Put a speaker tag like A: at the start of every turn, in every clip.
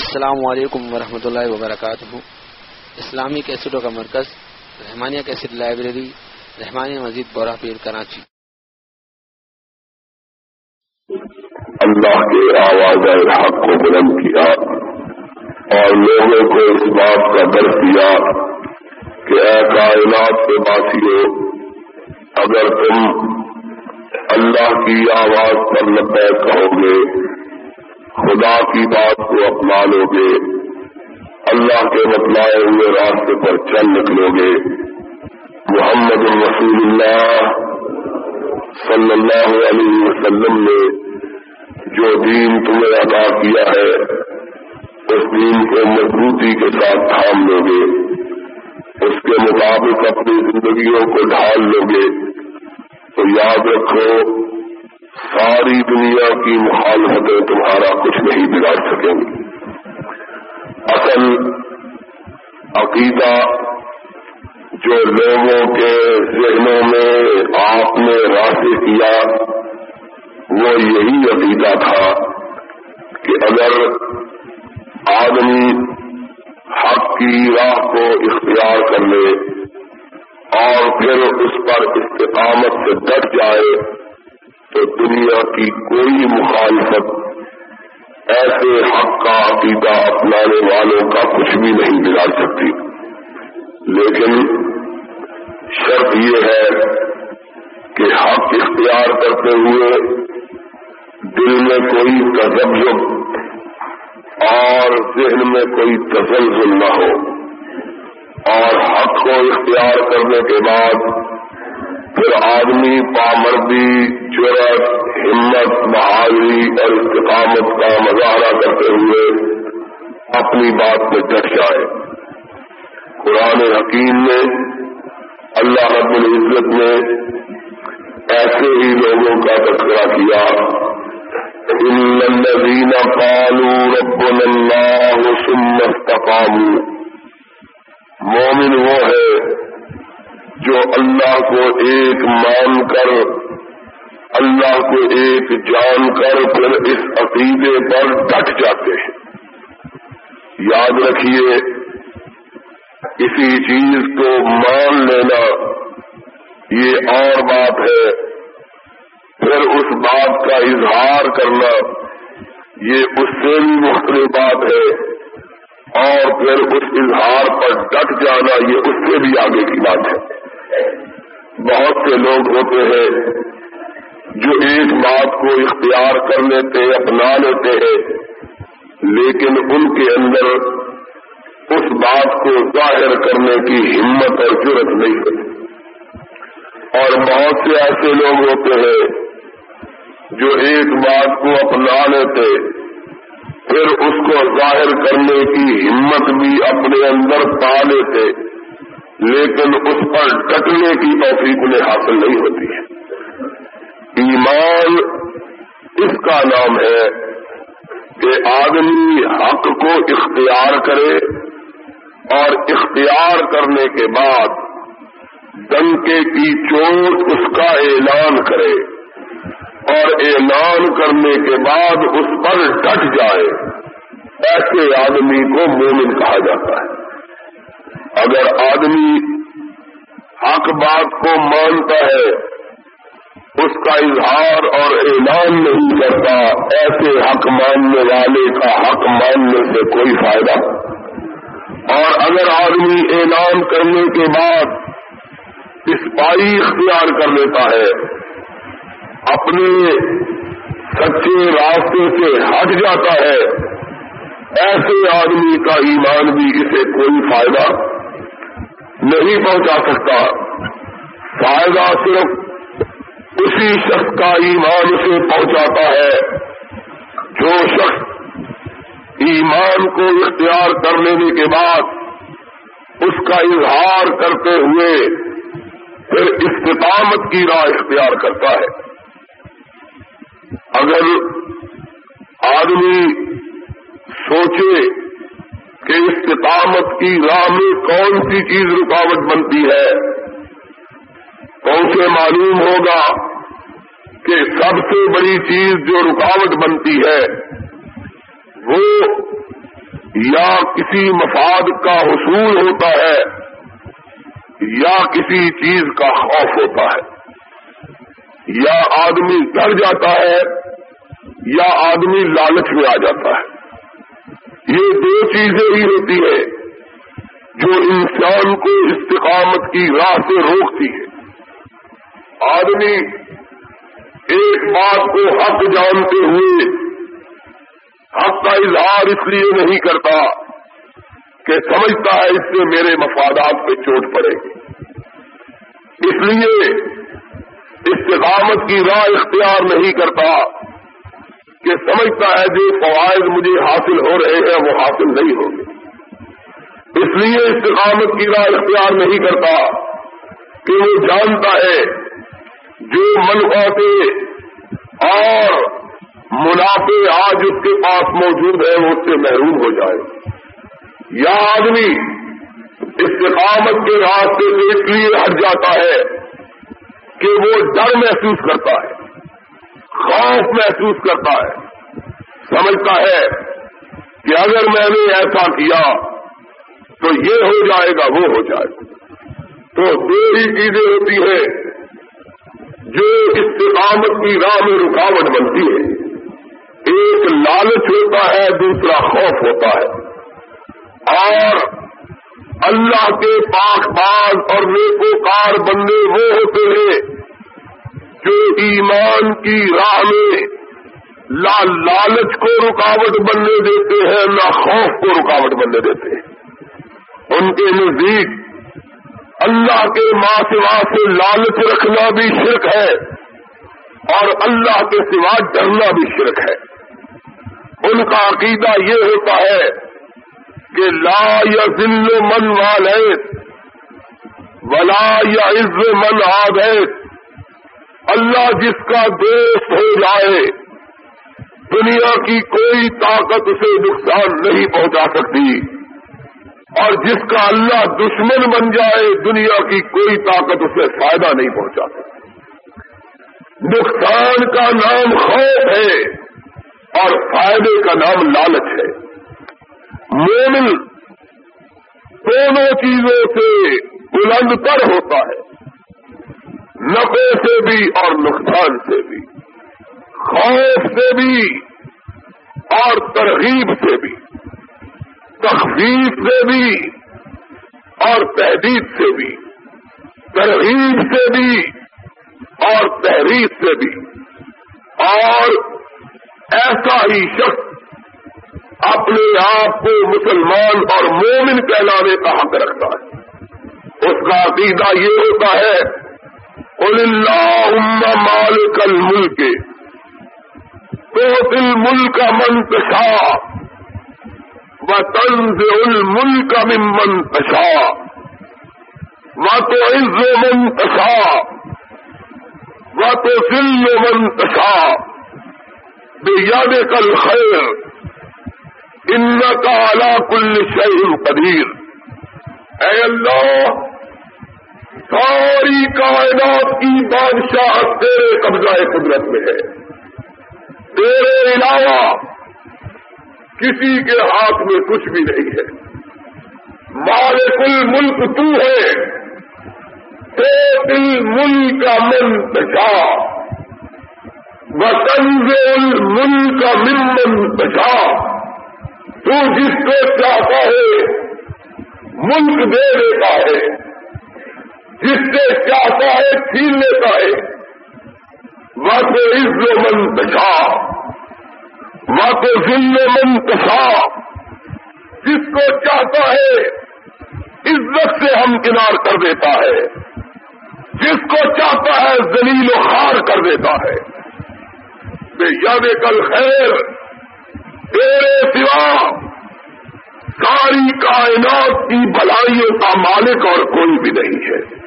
A: السلام علیکم ورحمۃ اللہ وبرکاتہ۔ اسلامی کیسٹوں کا مرکز، رحمانیہ کیسٹ لائبریری، رحمانیہ مزید بورہ پیر کراچی۔
B: اللہ کے آواز حق کو بلند کیا اور لوگوں کو اس بات کا درد دیا کہ اے کائنات کے باسی ہو اگر تم اللہ کی آواز پر لبیک کہو گے خدا کی بات کو اپنا لو گے، اللہ کے بتلائے ہوئے راستے پر چل نکلو گے۔ محمد رسول اللہ صلی اللہ علیہ وسلم نے جو دین تمہیں ادا کیا ہے، اس دین کو مضبوطی کے ساتھ تھام لو گے۔ اس کے مطابق اپنی زندگیوں کو ڈھال لو گے۔ تو یاد رکھو ساری دنیا کی مخالفتیں تمہارا کچھ نہیں بگاڑ سکیں گی۔ اصل عقیدہ جو لوگوں کے ذہنوں میں آپ نے راضی کیا، وہ یہی عقیدہ تھا کہ اگر آدمی حق کی راہ کو اختیار کر لے اور پھر اس پر استقامت سے ڈٹ جائے تو دنیا کی کوئی مخالفت ایسے حق کا عقیدہ اپنانے والوں کا کچھ بھی نہیں بگاڑ سکتی۔ لیکن شرط یہ ہے کہ حق اختیار کرتے ہوئے دل میں کوئی تجزب اور ذہن میں کوئی تسلسل نہ ہو۔ اور حق کو اختیار کرنے کے بعد پھر آدمی پامردی جرت ہمت بہادری اور استقامت کا مظاہرہ کرتے ہوئے اپنی بات پہ ڈٹ جائے۔ قرآن حکیم نے اللہ رب العزت نے ایسے ہی لوگوں کا تذکرہ کیا۔ الذين قالوا ربنا الله ثم استقاموا۔ مومن وہ ہے جو اللہ کو ایک مان کر، اللہ کو ایک جان کر پھر اس عقیدے پر ڈٹ جاتے ہیں۔ یاد رکھیے کسی چیز کو مان لینا یہ اور بات ہے۔ پھر اس بات کا اظہار کرنا یہ اس سے بھی مختلف بات ہے۔ اور پھر اس اظہار پر ڈٹ جانا یہ اس سے بھی آگے کی بات ہے۔ بہت سے لوگ ہوتے ہیں جو ایک بات کو اختیار کر لیتے، اپنا لیتے ہیں، لیکن ان کے اندر اس بات کو ظاہر کرنے کی ہمت اور ضرورت نہیں ہوتی۔ اور بہت سے ایسے لوگ ہوتے ہیں جو ایک بات کو اپنا لیتے، پھر اس کو ظاہر کرنے کی ہمت بھی اپنے اندر پا لیتے۔ لیکن اس پر ڈٹنے کی توفیق انہیں حاصل نہیں ہوتی ہے۔ ایمان اس کا نام ہے کہ آدمی حق کو اختیار کرے اور اختیار کرنے کے بعد ڈنکے کی چوٹ اس کا اعلان کرے اور اعلان کرنے کے بعد اس پر ڈٹ جائے۔ ایسے آدمی کو مومن کہا جاتا ہے۔ اگر آدمی حق بات کو مانتا ہے، اس کا اظہار اور اعلان نہیں کرتا، ایسے حق ماننے والے کا حق ماننے سے کوئی فائدہ۔ اور اگر آدمی اعلان کرنے کے بعد اسپائی اختیار کر لیتا ہے، اپنے سچے راستے سے ہٹ جاتا ہے، ایسے آدمی کا ایمان بھی اسے کوئی فائدہ نہیں پہنچا سکتا۔ فائدہ صرف اسی شخص کا ایمان اسے پہنچاتا ہے۔ جو شخص ایمان کو اختیار کر لینے کے بعد اس کا اظہار کرتے ہوئے پھر استقامت کی راہ اختیار کرتا ہے۔ اگر آدمی سوچے کہ استقامت کی راہ میں کون سی چیز رکاوٹ بنتی ہے؟ تو اسے معلوم ہوگا کہ سب سے بڑی چیز جو رکاوٹ بنتی ہے، وہ یا کسی مفاد کا حصول ہوتا ہے، یا کسی چیز کا خوف ہوتا ہے۔ یا آدمی ڈر جاتا ہے، یا آدمی لالچ میں آ جاتا ہے۔ یہ دو چیزیں ہی ہوتی ہیں جو انسان کو استقامت کی راہ سے روکتی ہے آدمی ایک بات کو حق جانتے ہوئے حق کا اظہار اس لیے نہیں کرتا کہ سمجھتا ہے اس سے میرے مفادات پہ چوٹ پڑے۔ گی اس لیے استقامت کی راہ اختیار نہیں کرتا کہ سمجھتا ہے جو فوائد مجھے حاصل ہو رہے ہیں وہ حاصل نہیں ہوں گے۔ اس لیے استقامت کی راہ اختیار نہیں کرتا کہ وہ جانتا ہے جو منفاتے اور منافع آج اس کے پاس موجود ہے وہ اس سے محروم ہو جائے۔ یا آدمی استقامت کے راستے سے اس لیے ہٹ جاتا ہے کہ وہ ڈر محسوس کرتا ہے۔ خوف محسوس کرتا ہے، سمجھتا ہے کہ اگر میں نے ایسا کیا تو یہ ہو جائے گا، وہ ہو جائے گا۔ تو دو ہی چیزیں ہوتی ہیں جو استقامت کی راہ میں رکاوٹ بنتی ہے ایک لالچ ہوتا ہے، دوسرا خوف ہوتا ہے۔ اور اللہ کے پاک باز اور نیکوکار بندے وہ ہوتے ہیں جو ایمان کی راہ میں لا لالچ کو رکاوٹ بننے دیتے ہیں نہ خوف کو رکاوٹ بننے دیتے ہیں۔ ان کے نزدیک اللہ کے ماں سوا سے لالچ رکھنا بھی شرک ہے اور اللہ کے سوا ڈرنا بھی شرک ہے۔ ان کا عقیدہ یہ ہوتا ہے کہ لا یا ذل من والے ولا یا عز من آدیت اللہ جس کا دوست ہو جائے، دنیا کی کوئی طاقت اسے نقصان نہیں پہنچا سکتی۔ اور جس کا اللہ دشمن بن جائے، دنیا کی کوئی طاقت اسے فائدہ نہیں پہنچا سکتی۔ نقصان کا نام خوف ہے اور فائدے کا نام لالچ ہے۔ مومن دونوں چیزوں سے بلند تر ہوتا ہے۔ نفے سے بھی اور نقصان سے بھی، خوف سے بھی اور ترغیب سے بھی، تخفیف سے بھی اور تحدید سے بھی، ترغیب سے بھی اور تحریر سے بھی۔ اور ایسا ہی شخص اپنے آپ کو مسلمان اور مومن کہلانے کا حق رکھتا ہے۔ اس کا عقیدہ یہ ہوتا ہے اللہ مالک الملک تو دل ملک منتشا الملک ممن تشا و تو عز من تشا و تو من تشا بے یاد کل خیر ان کا اعلی کل شہر قدیر اے اللہ ساری کائنات کی بادشاہ تیرے قبضہ قدرت میں ہے۔ تیرے علاوہ کسی کے ہاتھ میں کچھ بھی نہیں ہے۔ مال کل ملک تو ہے۔ تو دل ملک کا من بچا وطن ملک کا من بچا تو جس کو چاہتا ہے، ملک دے دیتا ہے۔ جس سے چاہتا ہے، چھین لیتا ہے۔ وہ تو عز من بچا ذل منتشا جس کو چاہتا ہے، عزت سے ہم کنار کر دیتا ہے۔ جس کو چاہتا ہے زلیل و خار کر دیتا ہے۔ بے یاد کل خیر، تیرے سوا۔ ساری کائنات کی بلائیوں کا مالک اور کوئی بھی نہیں ہے۔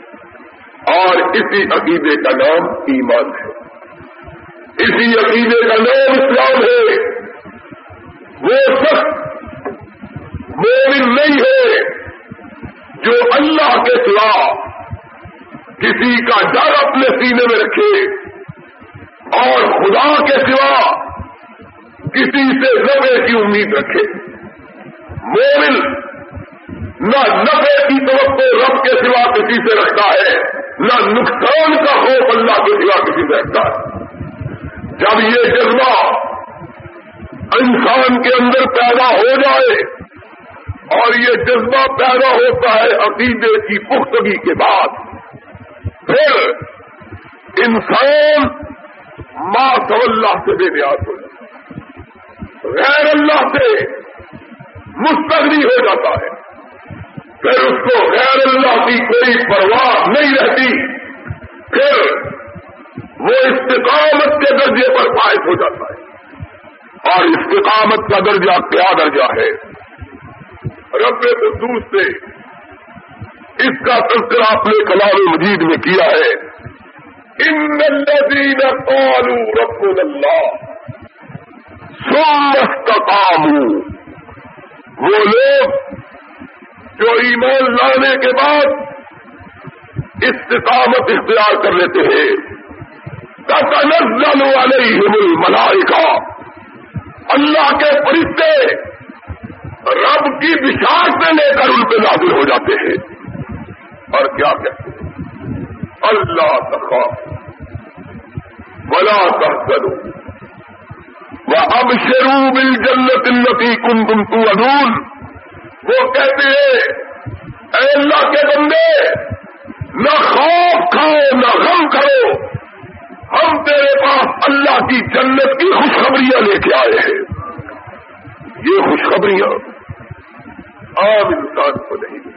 B: اور اسی عقیدے کا نام ایمان ہے۔ اسی عقیدے کا نام اسلام ہے۔ وہ شخص مومن نہیں ہے جو اللہ کے سوا کسی کا ڈر اپنے سینے میں رکھے اور خدا کے سوا کسی سے زبے کی امید رکھے۔ نہ نفے کی توقع رب کے سوا کسی سے رکھتا ہے، نہ نقصان کا خوف اللہ کے سوا کسی سے رکھتا ہے۔ جب یہ جذبہ انسان کے اندر پیدا ہو جائے اور یہ جذبہ پیدا ہوتا ہے عقیدے کی پختگی کے بعد، پھر انسان ماں تو اللہ سے بے نیاز ہو جاتا غیر اللہ سے مستغنی ہو جاتا ہے۔ پھر اس کو غیر اللہ کی کوئی پرواہ نہیں رہتی۔ پھر وہ استقامت کے درجے پر فائد ہو جاتا ہے۔ اور استقامت کا درجہ کیا درجہ ہے؟ رب قدوس سے اس کا تذکرہ اپنے کلام مجید میں کیا ہے۔ ان الذین قالوا رب اللہ۔ ثم وہ لوگ جو ایمان لانے کے بعد استقامت اختیار کر لیتے ہیں۔ تنزل علیہم الملائکہ۔ اللہ کے فرشتے رب کی بشارتیں لے کر ان پہ نازل ہو جاتے ہیں۔ اور کیا کہتے ہیں؟ اللہ تخا بلا تحسنوا وہ اب شروع مل جنت التی کن تم تو ادول وہ کہتے ہیں، اے اللہ کے بندے، نہ خوف کھاؤ، نہ غم کرو۔ ہم تیرے پاس اللہ کی جنت کی خوشخبریاں لے کے آئے ہیں۔ یہ خوشخبریاں عام انسان کو نہیں ملتی۔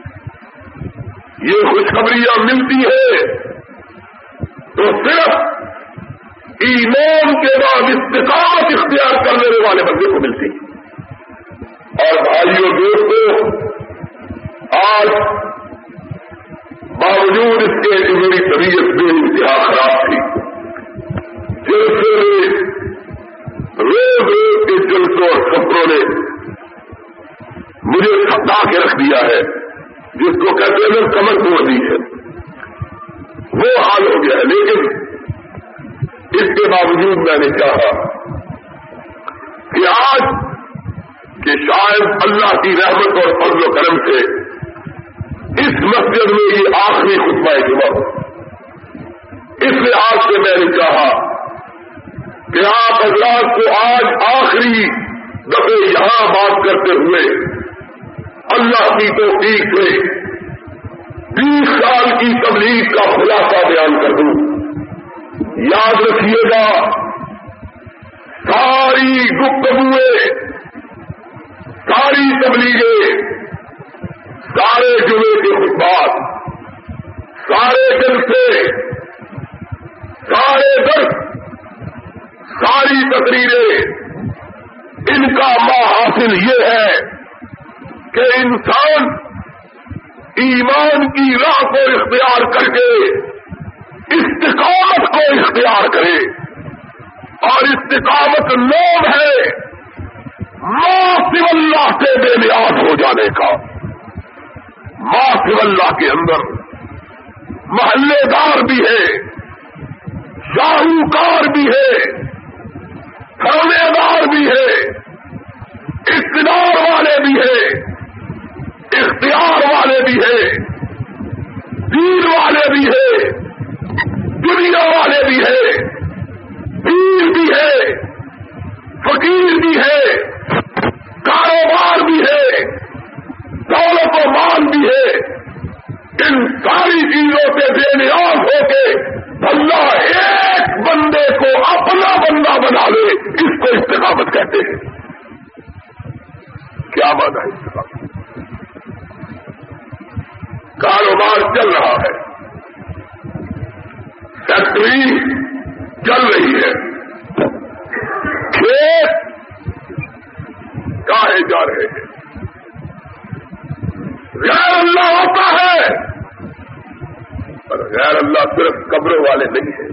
B: یہ خوشخبریاں ملتی ہے تو صرف ایمان کے بعد استقامت اختیار کرنے والے بندے کو ملتی۔ ہے اور بھائیوں دوستوں آج باوجود اس کے میری طبیعت میں انتہا خراب تھی۔ جلسے میں روز روز کے جلسوں اور سفروں نے مجھے تھکا کے رکھ دیا ہے، جس کو کہتے ہیں کمر توڑ دی ہے۔ وہ حال ہو گیا ہے، لیکن اس کے باوجود میں نے چاہا کہ آج کہ شاید اللہ کی رحمت اور فضل و کرم سے اس مسجد میں یہ آخری خطبہ وقت اس لحاظ سے میں نے چاہا کہ آپ حضرات کو آج آخری دفعے یہاں بات کرتے ہوئے اللہ کی توفیق سے بیس سال کی تبلیغ کا خلاصہ بیان کر دوں۔ یاد رکھیے گا، ساری گفتگویں ساری تبلیغیں سارے جمعے کے خطبات، سارے جلسے، سارے درد ساری تقریریں، ان کا ماں حاصل یہ ہے کہ انسان ایمان کی راہ کو اختیار کر کے استقامت کو اختیار کرے اور استقامت لوگ ہے ماں اللہ سے بے نیاز ہو جانے کا۔ ماں اللہ کے اندر محلے دار بھی ہے، شاہوکار بھی ہے کھانے دار بھی ہے، اقتدار والے بھی ہے، اختیار والے بھی ہے، دین والے بھی ہے، دنیا والے بھی ہے پیر بھی ہے۔ فقیر بھی ہے، کاروبار بھی ہے، دولت و مال بھی ہے۔ ان ساری چیزوں سے بے نیاز ہو کے اللہ ایک بندے کو اپنا بندہ بنا لے، اس کو استقامت کہتے ہیں۔ کیا مانا ہے استقامت کاروبار چل رہا ہے۔ فیکٹری چل رہی ہے۔ کھیت کہے جا رہے ہیں۔ غیر اللہ ہوتا ہے، پر غیر اللہ صرف قبروں والے نہیں ہیں۔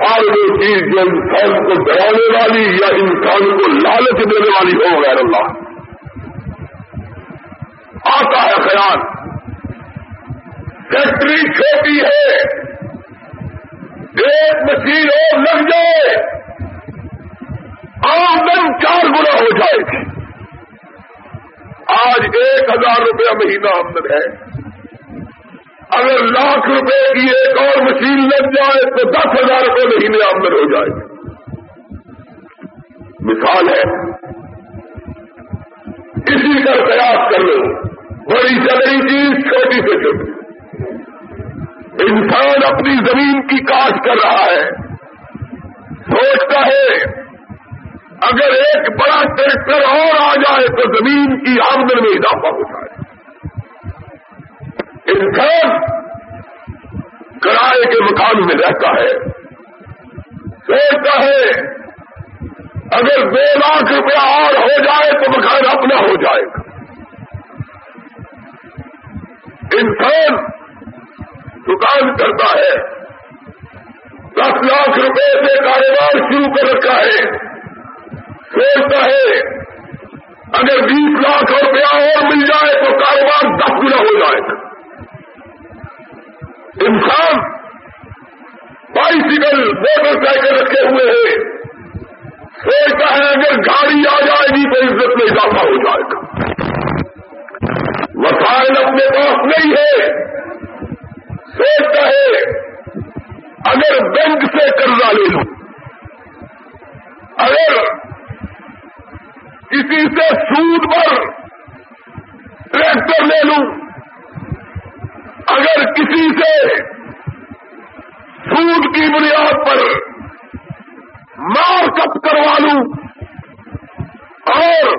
B: ہر وہ چیز جو انسان کو ڈرانے والی یا انسان کو لالچ دینے والی ہو، غیر اللہ۔ آتا ہے خیال۔ فیکٹری چھوٹی ہے۔ ایک مشین اور لگ جائے آمدن چار گنا ہو جائے گی۔ آج ایک ہزار روپیہ مہینہ آمدن ہے۔ اگر لاکھ روپے کی ایک اور مشین لگ جائے تو دس ہزار روپے مہینے آمدن ہو جائے۔ گی مثال ہے کسی کا قیاس کر لو۔ بڑی سے بڑی چیز، چھوٹی سے چھوٹی۔ انسان اپنی زمین کی کاش کر رہا ہے۔ سوچتا ہے، اگر ایک بڑا ٹریکٹر اور آ جائے تو زمین کی آمدن میں اضافہ ہو جائے انسان کرائے کے مکان میں رہتا ہے۔ سوچتا ہے، اگر دو لاکھ روپیہ اور ہو جائے تو مکان اپنا ہو جائے گا۔ انسان دکان کرتا ہے۔ دس لاکھ روپے سے کاروبار شروع کر رکھا ہے۔ سوچتا ہے، اگر بیس لاکھ روپیہ اور مل جائے تو کاروبار دس گنا ہو جائے۔ گا انسان بائیسیکل موٹر سائیکل رکھے ہوئے ہیں۔ سوچتا ہے، اگر گاڑی آ جائے گی تو عزت میں اضافہ ہو جائے گا۔ وسائل اپنے پاس نہیں ہے۔ سوچتا ہے اگر بینک سے قرضہ لے لوں، اگر کسی سے سود پر ٹریکٹر لے لوں، اگر کسی سے سود کی بنیاد پر مار کپ کروا لوں اور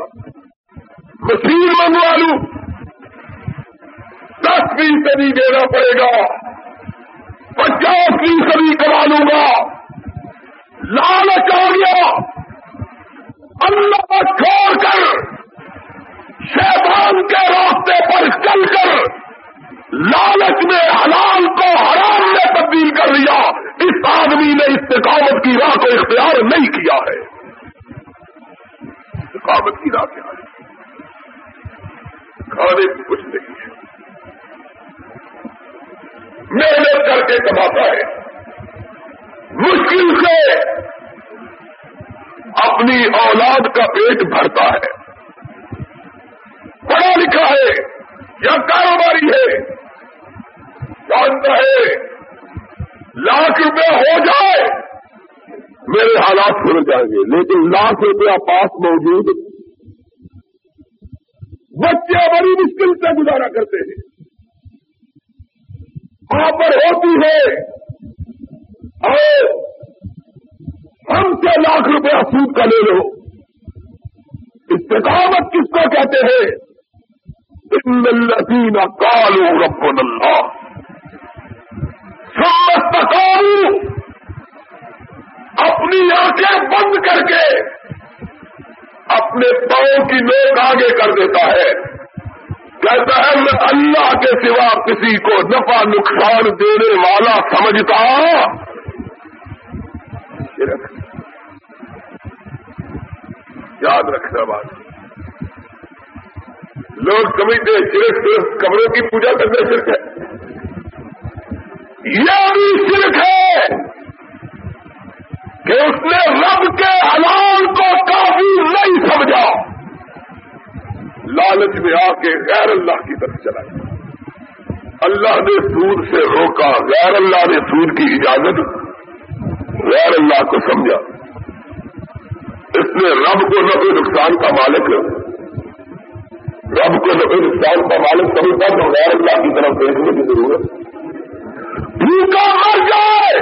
B: مشین منگوا لوں دس فیصدی دینا پڑے گا، پچاس فیصدی کرا لوں گا۔ لالچ آ گیا اللہ چھوڑ کر، شیطان کے راستے پر چل کر، لالچ میں حلال کو حرام میں تبدیل کر لیا۔ اس آدمی نے استقامت کی راہ کو اختیار نہیں کیا ہے۔ استقامت کی راہ کیا ہے؟ کھانے کچھ نہیں۔ محنت کر کے کماتا ہے۔ مشکل سے اپنی اولاد کا پیٹ بھرتا ہے۔ پڑھا لکھا ہے یا کاروباری ہے۔ جانتا ہے، لاکھ روپے ہو جائے، میرے حالات کھل جائیں گے۔ لیکن لاکھ روپیہ پاس موجود بچے بڑی مشکل سے گزارا کرتے ہیں۔ وہاں پر ہوتی ہے۔ اور ہم سے لاکھ روپیہ سود کا لے لو۔ استقامت کس کو کہتے ہیں؟ لذین کالو رب اللہ۔ سمت کالو اپنی آنکھیں بند کر کے اپنے پاؤں کی نوک آگے کر دیتا ہے۔ کہتا ہے، میں اللہ کے سوا کسی کو نفع نقصان دینے والا سمجھتا یاد رکھنا بات. لوگ سمجھتے ہیں صرف صرف کمروں کی پوجا کرنا صرف ہے. یہ بھی صرف ہے کہ اس نے رب کے حلال کو کافی نہیں سمجھا. لالچ میں آ کے غیر اللہ کی طرف چلائی۔ اللہ نے سود سے روکا، غیر اللہ نے سود کی اجازت، غیر اللہ کو سمجھا۔ اس نے رب کو نفع نقصان کا مالک، رب کو نفع نقصان کا مالک سمجھتا تو غیر اللہ کی طرف دیکھنے کی ضرورت۔ بھوکا مر جائے۔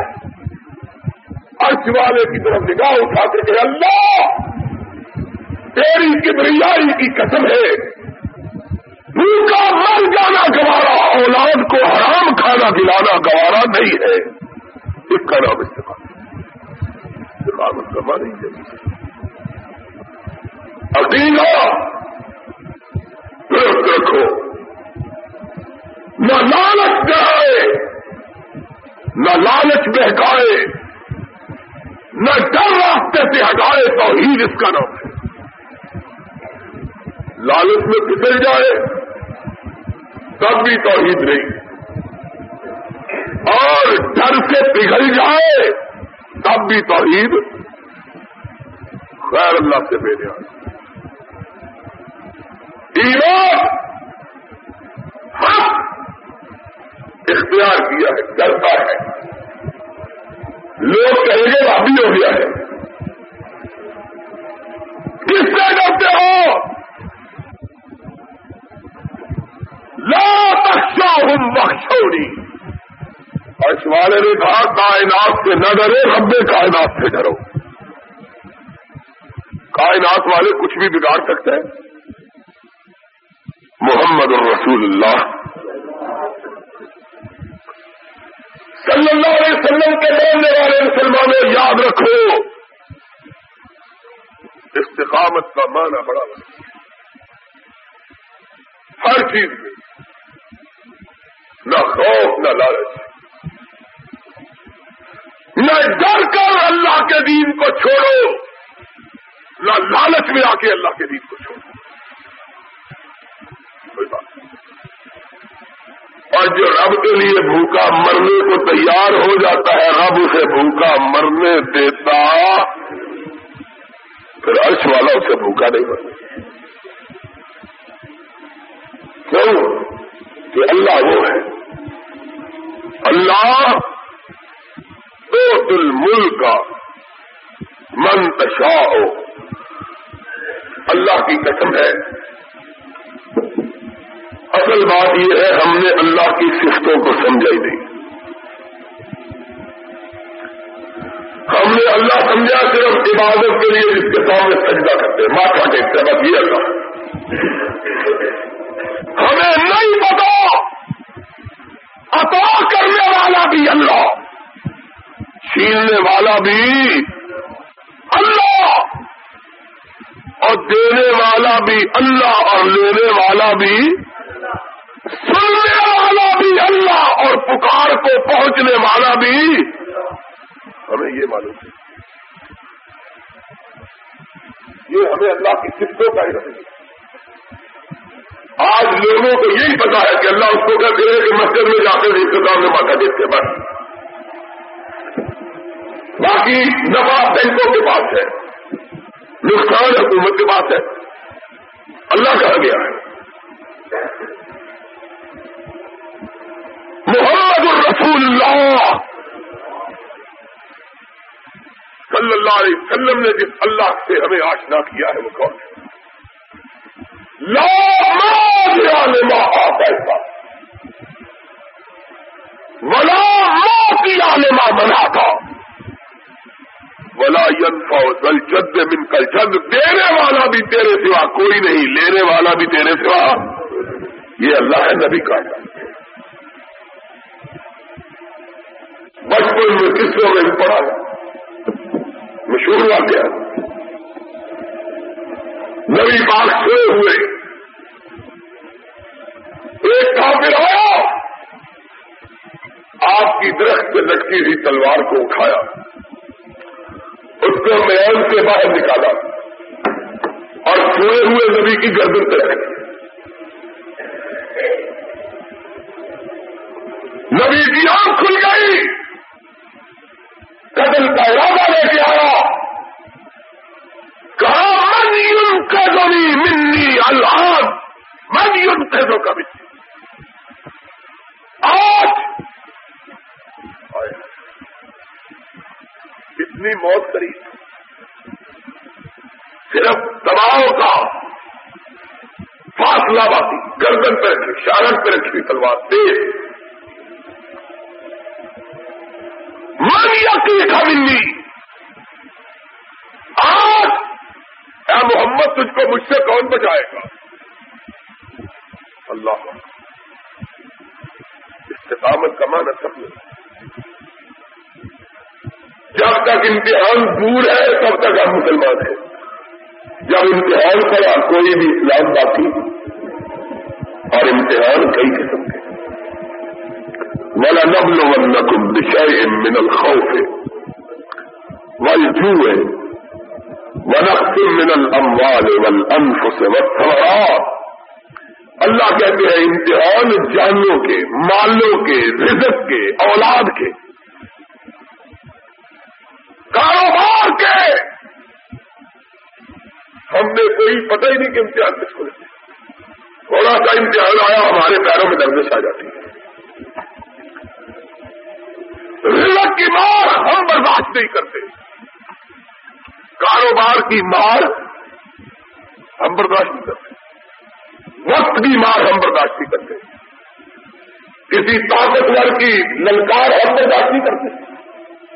B: ارش والے کی طرف نگاہ اٹھا کے اللہ! تیری کبریائی کی قسم ہے۔ بھوکا مر جانا گوارا، اولاد کو حرام کھانا دلانا گوارا نہیں ہے۔ اس کا نام استقامت کروا نہیں چاہیے عقیدہ درست رکھو۔ نہ لالچ گائے نہ لالچ بہکائے، نہ ڈر راستے سے ہٹائے تو ہی اس کا نام ہے۔ لالچ میں پھسل جائے، تب بھی توحید نہیں۔ اور ڈر سے پگھل جائے، تب بھی توحید۔ خیر اللہ سے بے نیاز ہاں۔ ایمان، حق اختیار کیا ہے ڈرتا ہے۔ لوگ کہیں گے باقی ہو گیا ہے۔ کس سے ڈرتے ہو؟ لا بخشا ہوں بخشوڑی اس والے نے کہا، کائنات سے نہ ڈرو رب کائنات سے ڈرو. کائنات والے کچھ بھی بگاڑ سکتے ہیں؟ محمد الرسول اللہ. صلی اللہ علیہ وسلم کے بولنے والے مسلمانوں، یاد رکھو. استقامت کا معنی بڑا ہر چیز میں نہ خوف، نہ لالچ۔ نہ ڈر کر اللہ کے دین کو چھوڑو، نہ لالچ میں آ کے اللہ کے دین کو چھوڑو۔ کوئی بات اور جو رب کے لیے بھوکا مرنے کو تیار ہو جاتا ہے، رب اسے بھوکا مرنے دیتا۔ پھر عرش والا اسے بھوکا نہیں مرنے کیوں؟ کہ اللہ وہ ہے۔ اللہ تو دل ملک کا منتشا ہو اللہ کی قسم ہے۔ اصل بات یہ ہے، ہم نے اللہ کی صفتوں کو سمجھا ہی نہیں۔ ہم نے اللہ سمجھا، صرف عبادت کے لیے جس کے سامنے سجدہ کرتے ہیں۔ ماتھا ٹیکتے بس یہ اللہ۔ ہمیں نہیں پتا عطا کرنے والا بھی اللہ۔ چھیننے والا بھی اللہ۔ اور دینے والا بھی اللہ اور لینے والا بھی سننے والا بھی اللہ اور پکار کو پہنچنے والا بھی ہمیں یہ معلوم ہے۔ یہ ہمیں اللہ کی صفتوں کا ہی رہے آج لوگوں کو یہی پتا ہے کہ اللہ اس کو کہتے ہیں کہ مسجد میں جاتے ہیں انتظام میں ماتا دیکھتے بس۔ باقی نفا بینکوں کے پاس ہے، نقصان حکومت کے پاس ہے۔ اللہ کہا گیا ہے۔ محمد الرسول اللہ۔ صلی اللہ علیہ وسلم نے جس اللہ سے ہمیں آشنا کیا ہے، وہ کون ہے؟ پیسہ ولا کی عالما بنا تھا ولا ینفا دل جد من کل جد دینے والا بھی تیرے سوا کوئی نہیں. لینے والا بھی تیرے سوا یہ اللہ ہے نبی کا بچپن میں قصوں میں بھی پڑھا مشہور ہوا گیا نبی پاک سوئے ہوئے ایک کافر آیا آپ کی درخت سے لٹکی ہوئی تلوار کو اٹھایا، اس کو میل سے باہر نکالا اور سوئے ہوئے نبی کی گردن پہ رکھ نبی کی آنکھ کھل گئی، قتل کا ارادہ لے کے آیا۔ من یون کا اللہ من یون قیدوں کا بھی آج. اتنی موت کری صرف دباؤ کا فاصلہ باقی. گردن پہ رکھی شارن پہ رکھی تلوار تیز. کی ملی آج اے محمد، تجھ کو مجھ سے کون بچائے گا؟ اللہ۔ استقامت کا مان سب جب تک امتحان دور ہے، تب تک ہم مسلمان ہیں۔ جب امتحان پڑا کوئی بھی اسلام باقی اور امتحان کئی قسم کے۔ والا ولنبلونكم بشيء من الخوف۔ والجوع ونقص من الاموال والانفس والثمرات۔ اللہ کہتے ہیں امتحان جانوں کے، مالوں کے، رزق کے، اولاد کے۔ کاروبار کے۔ ہم نے کوئی پتہ ہی نہیں کہ امتحان کس کو تھوڑا سا امتحان آیا، ہمارے پیروں میں دردش آ جاتی ہے۔ رزق کی مار ہم برداشت نہیں کرتے۔ کاروبار کی مار ہم برداشت نہیں کرتے۔ وقت کی مار ہم برداشت نہیں کرتے۔ کسی طاقتور کی للکار ہم برداشت نہیں کرتے۔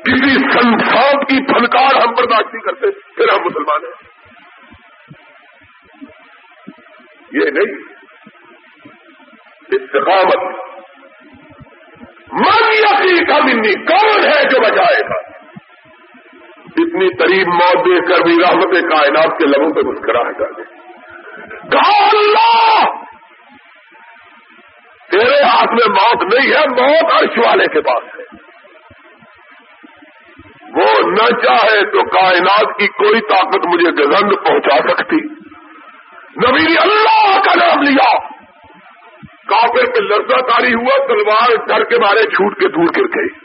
B: کسی سنسان کی فنکار ہم برداشت نہیں کرتے۔ پھر ہم مسلمان ہیں۔ یہ نہیں۔ استقامت۔ من کا منی، کون ہے جو بچائے گا؟ اتنی قریب موت دیکھ کر بھی رحمت کائنات کے لبوں پہ مسکراہٹ آ گئی اللہ تیرے ہاتھ میں موت نہیں ہے، موت عرش والے کے پاس ہے۔ وہ نہ چاہے تو کائنات کی کوئی طاقت مجھے گزند پہنچا سکتی۔ نبی اللہ کا نام لیا۔ کافر پہ لرزہ تاری ہوا، تلوار ڈر کے مارے چھوٹ کے دور گر گئی۔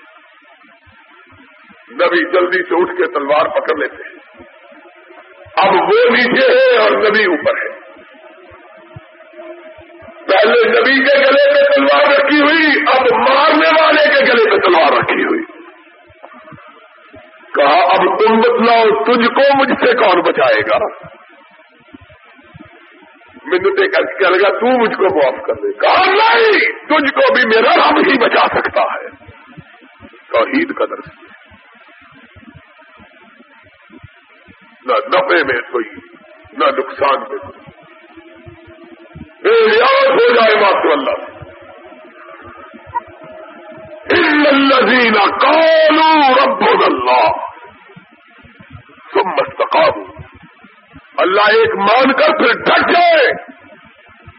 B: نبی جلدی سے اٹھ کے تلوار پکڑ لیتے اب وہ نیچے ہے اور نبی اوپر ہے۔ پہلے نبی کے گلے پہ تلوار رکھی ہوئی، اب مارنے والے کے گلے پہ تلوار رکھی ہوئی۔ کہا، اب تم بتلاؤ، تجھ کو مجھ سے کون بچائے گا؟ منٹے کر کے لگا، تو مجھ کو معاف کر دے۔ کہا، نہیں، تجھ کو بھی میرا رب ہی بچا سکتا ہے۔ توحید کا درس نہ نفے میں کوئی، نہ نقصان میں کوئی۔ ہو جائے ماشاء اللہ۔ الذين قالوا ربنا اللہ ثم استقاموا۔ اللہ ایک مان کر پھر ڈٹ جائے۔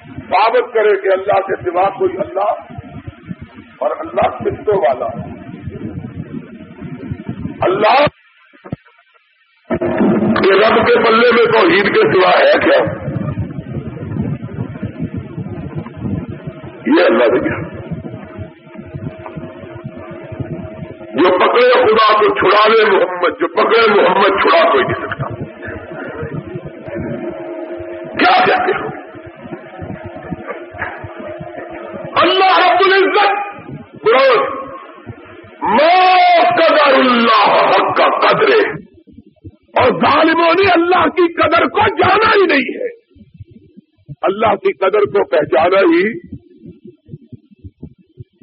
B: ثابت کرے کہ اللہ کے سوا کوئی اللہ اور اللہ سفتوں والا۔ اللہ یہ رب کے پلے میں تو عید کے سوا ہے کیا؟ یہ اللہ نے کیا۔ جو پکڑے خدا کو چھڑاوے محمد، جو پکڑے محمد چھڑا کوئی نہیں سکتا۔ کیا کہتے ہو؟ اللہ رب العزت بروز موت قدر اللہ حق کا قدرے؟ اور ظالموں نے اللہ کی قدر کو جانا ہی نہیں ہے۔ اللہ کی قدر کو پہچانا ہی۔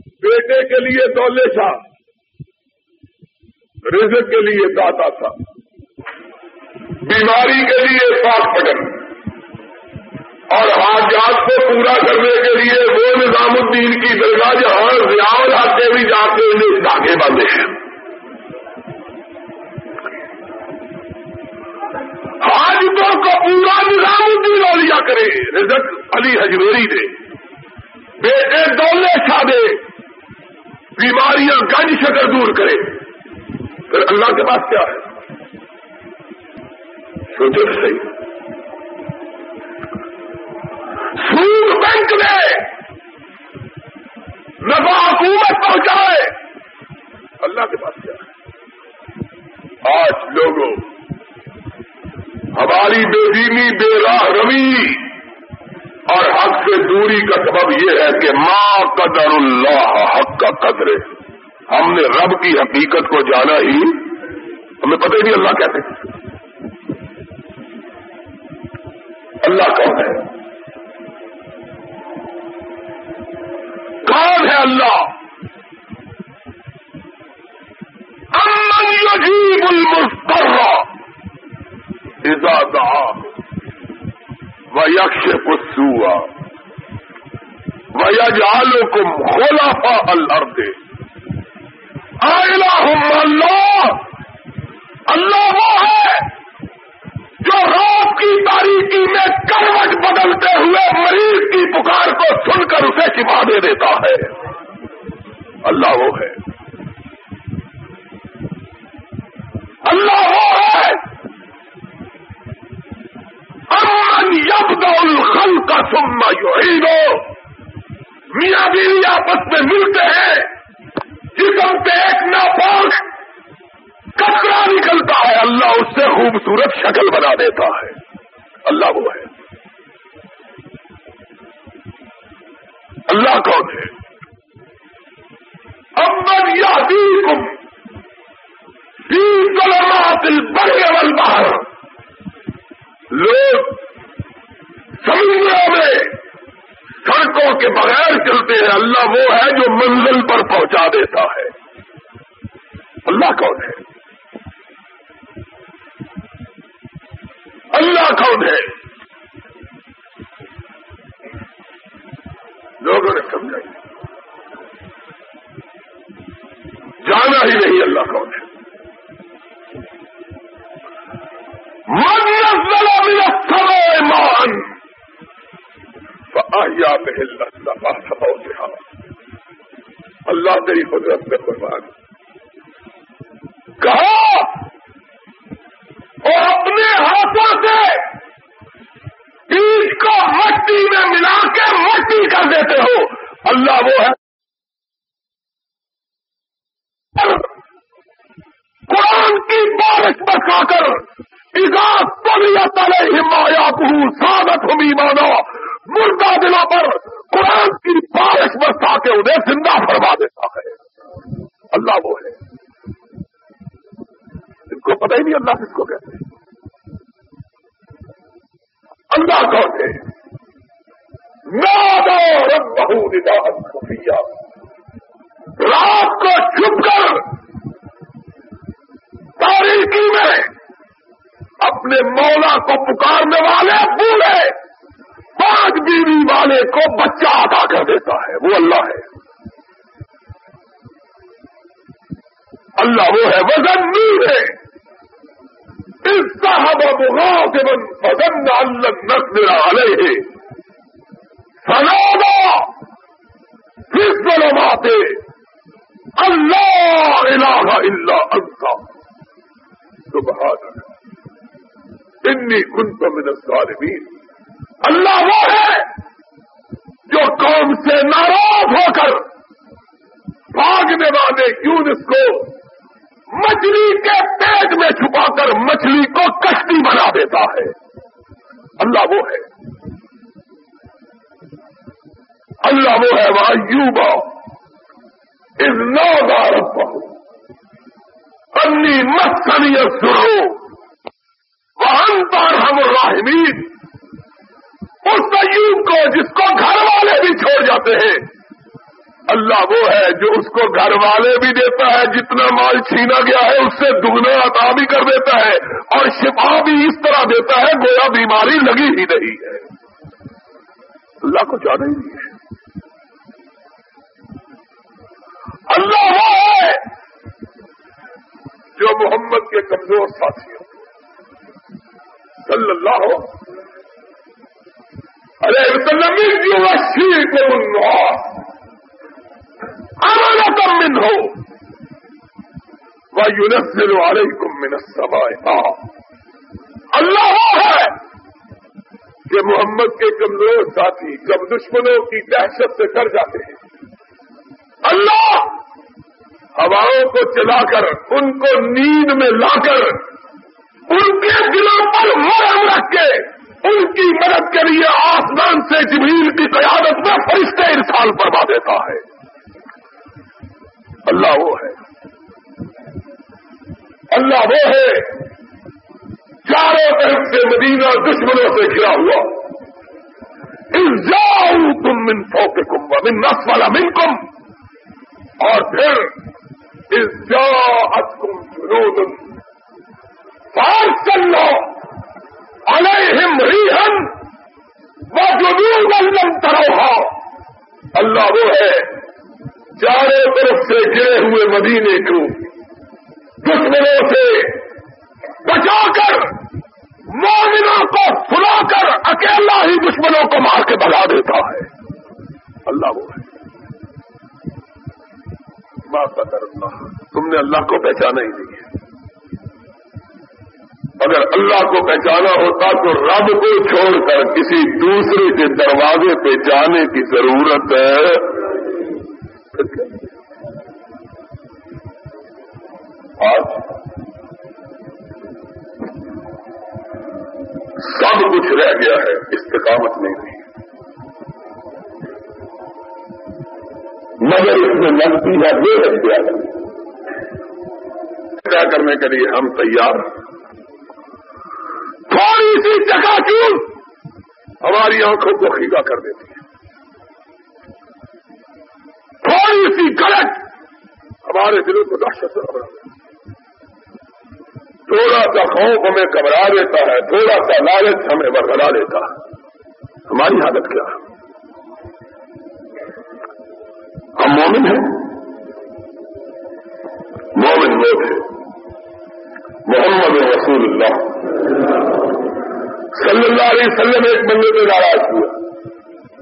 B: بیٹے کے لیے دولے شاہ رزق کے لیے داتا تھا۔ بیماری کے لیے پاک پٹن اور حاجات کو پورا کرنے کے لیے وہ نظام الدین کی درگاہ جہاں ریاض آتے بھی جاتے انہیں دھاگے باندھے ہیں۔ حاجتوں کو پورا نظام الدین اولیا کرے، رزق علی حجویری دے۔ بیٹے دولے چھا دے، بیماریاں گنج شکر دور کرے۔ پھر اللہ کے پاس کیا ہے؟ سوچو تو صحیح۔ سود بینک میں نفا حکومت پہنچائے۔ اللہ کے پاس کیا ہے؟ آج لوگوں ہماری بے دینی، بے راہ روی۔ اور حق سے دوری کا سبب یہ ہے کہ ماں قدر اللہ، حق کا قدر۔ ہے ہم نے رب کی حقیقت کو جانا ہی، ہمیں پتہ ہی نہیں اللہ کہتے۔ اللہ کون ہے؟ کون ہے اللہ؟ امن یجیب المستر ازادا و یکش کسوا و یجالو کم خلافا الارض اللہ اللہ وہ ہے جو رات کی تاریخی میں کروٹ بدلتے ہوئے مریض کی پکار کو سن کر اسے چپا دے دیتا ہے۔ اللہ وہ ہے۔ اللہ وہ ہے یبد الخل کا سما یو میاں بیوی آپس میں ملتے ہیں۔ جسم سے ایک ناپاک کچرا نکلتا ہے۔ اللہ اس سے خوبصورت شکل بنا دیتا ہے۔ اللہ وہ ہے۔ اللہ کون ہے؟ امن یا دین کم تین کلمات البر والبحر۔ لوگ سمندروں میں سڑکوں کے بغیر چلتے ہیں۔ اللہ وہ ہے جو منزل پر پہنچا دیتا ہے۔ اللہ کون ہے؟ اللہ کون ہے؟ لوگوں نے سمجھائی۔ جانا ہی نہیں اللہ تیری قدرت میں قربان کہا اور اپنے ہاتھوں سے عید کو مٹی میں ملا کے مٹی کر دیتے ہو۔ اللہ وہ ہے قرآن کی بارش بسا کر طبیعت مایا بہو سادت ہوئی مانا مردہ دلوں پر قرآن کی بارش برسا کے انہیں زندہ فرما دیتا ہے اللہ وہ ہے اس کو پتہ ہی نہیں اللہ کس کو کہتے ہیں اللہ کون ہے نادا رب بہو ندا خفیہ رات کو چھپ کر تاریخی میں اپنے مولا کو پکارنے والے بوڑھے پانچ بیوی والے کو بچہ ادا کر دیتا ہے وہ اللہ ہے اللہ وہ ہے وزن نور ہے اس صاحب مغاظبن فزن اللہ نقدر علیہ سنادا پھر ظلماتے اللہ الہ الا انت سبحان انی کنت من الظالمین۔ اللہ وہ ہے جو قوم سے ناراض ہو کر بھاگنے والے یونس کو مچھلی کے پیٹ میں چھپا کر مچھلی کو کشتی بنا دیتا ہے۔ اللہ وہ ہے۔ اللہ وہ ہے۔ وہ یوبا اس نوزارت بہو انی مسنی سرو وہ پر ہم راہمین اس ایوب کو جس کو گھر والے بھی چھوڑ جاتے ہیں۔ اللہ وہ ہے جو اس کو گھر والے بھی دیتا ہے، جتنا مال چھینا گیا ہے، اس سے دگنا عطا بھی کر دیتا ہے اور شفا بھی اس طرح دیتا ہے، گویا بیماری لگی ہی نہیں ہے۔ اللہ کو جانا ہی نہیں ہے۔ اللہ وہ ہے جو محمد کے کمزور ساتھی صلی اللہ ہو ارے وسلم جو اچھی کو آنا کم من ہو وہ یونسل والے کم من اللہ ہے کہ محمد کے کمزور ساتھی، جب دشمنوں کی دہشت سے ڈر جاتے ہیں۔ اللہ ہواؤں کو چلا کر، ان کو نیند میں لا کر، ان کے دلوں پر مرم رکھ کے، ان کی مدد کے لیے آسمان سے جبریل کی قیادت میں فرشتے انسان فرما دیتا ہے۔ اللہ وہ ہے۔ اللہ وہ ہے۔ چاروں طرف سے مدینہ دشمنوں سے گرا ہوا۔ جاؤ تم من سو کے کم من نس والا من کم اور پھر تم جنود پار چلو علیہم ریحن وہ جنوب الم تروہا۔ اللہ وہ ہے چاروں طرف سے گرے ہوئے مدینے کو، دشمنوں سے بچا کر، مومنوں کو سلا کر، اکیلا ہی دشمنوں کو مار کے بگا دیتا ہے۔ اللہ وہ ہے۔ اللہ تم نے اللہ کو پہچانا ہی نہیں ہے۔ اگر اللہ کو پہچانا ہوتا تو رب کو چھوڑ کر کسی دوسرے کے دروازے پہ جانے کی ضرورت ہے۔ آج سب کچھ رہ گیا ہے، استقامت نہیں رہی مگر اس میں لگتی ہے بے ہتیا طے کرنے کے لیے ہم تیار تھوڑی سی جگہ چون۔ ہماری آنکھوں کو خیگا کر دیتی ہے۔ تھوڑی سی غلط ہمارے دلوں کو دہشت بنا تھوڑا سا خوف ہمیں گھبرا دیتا ہے، تھوڑا سا لالچ ہمیں برگلا دیتا ہے۔ ہماری حالت کیا ہے؟ ہم مومن ہیں۔ مومن لوگ ہیں۔ محمد رسول اللہ۔ صلی اللہ علیہ وسلم ایک بندے میں ناراض ہوا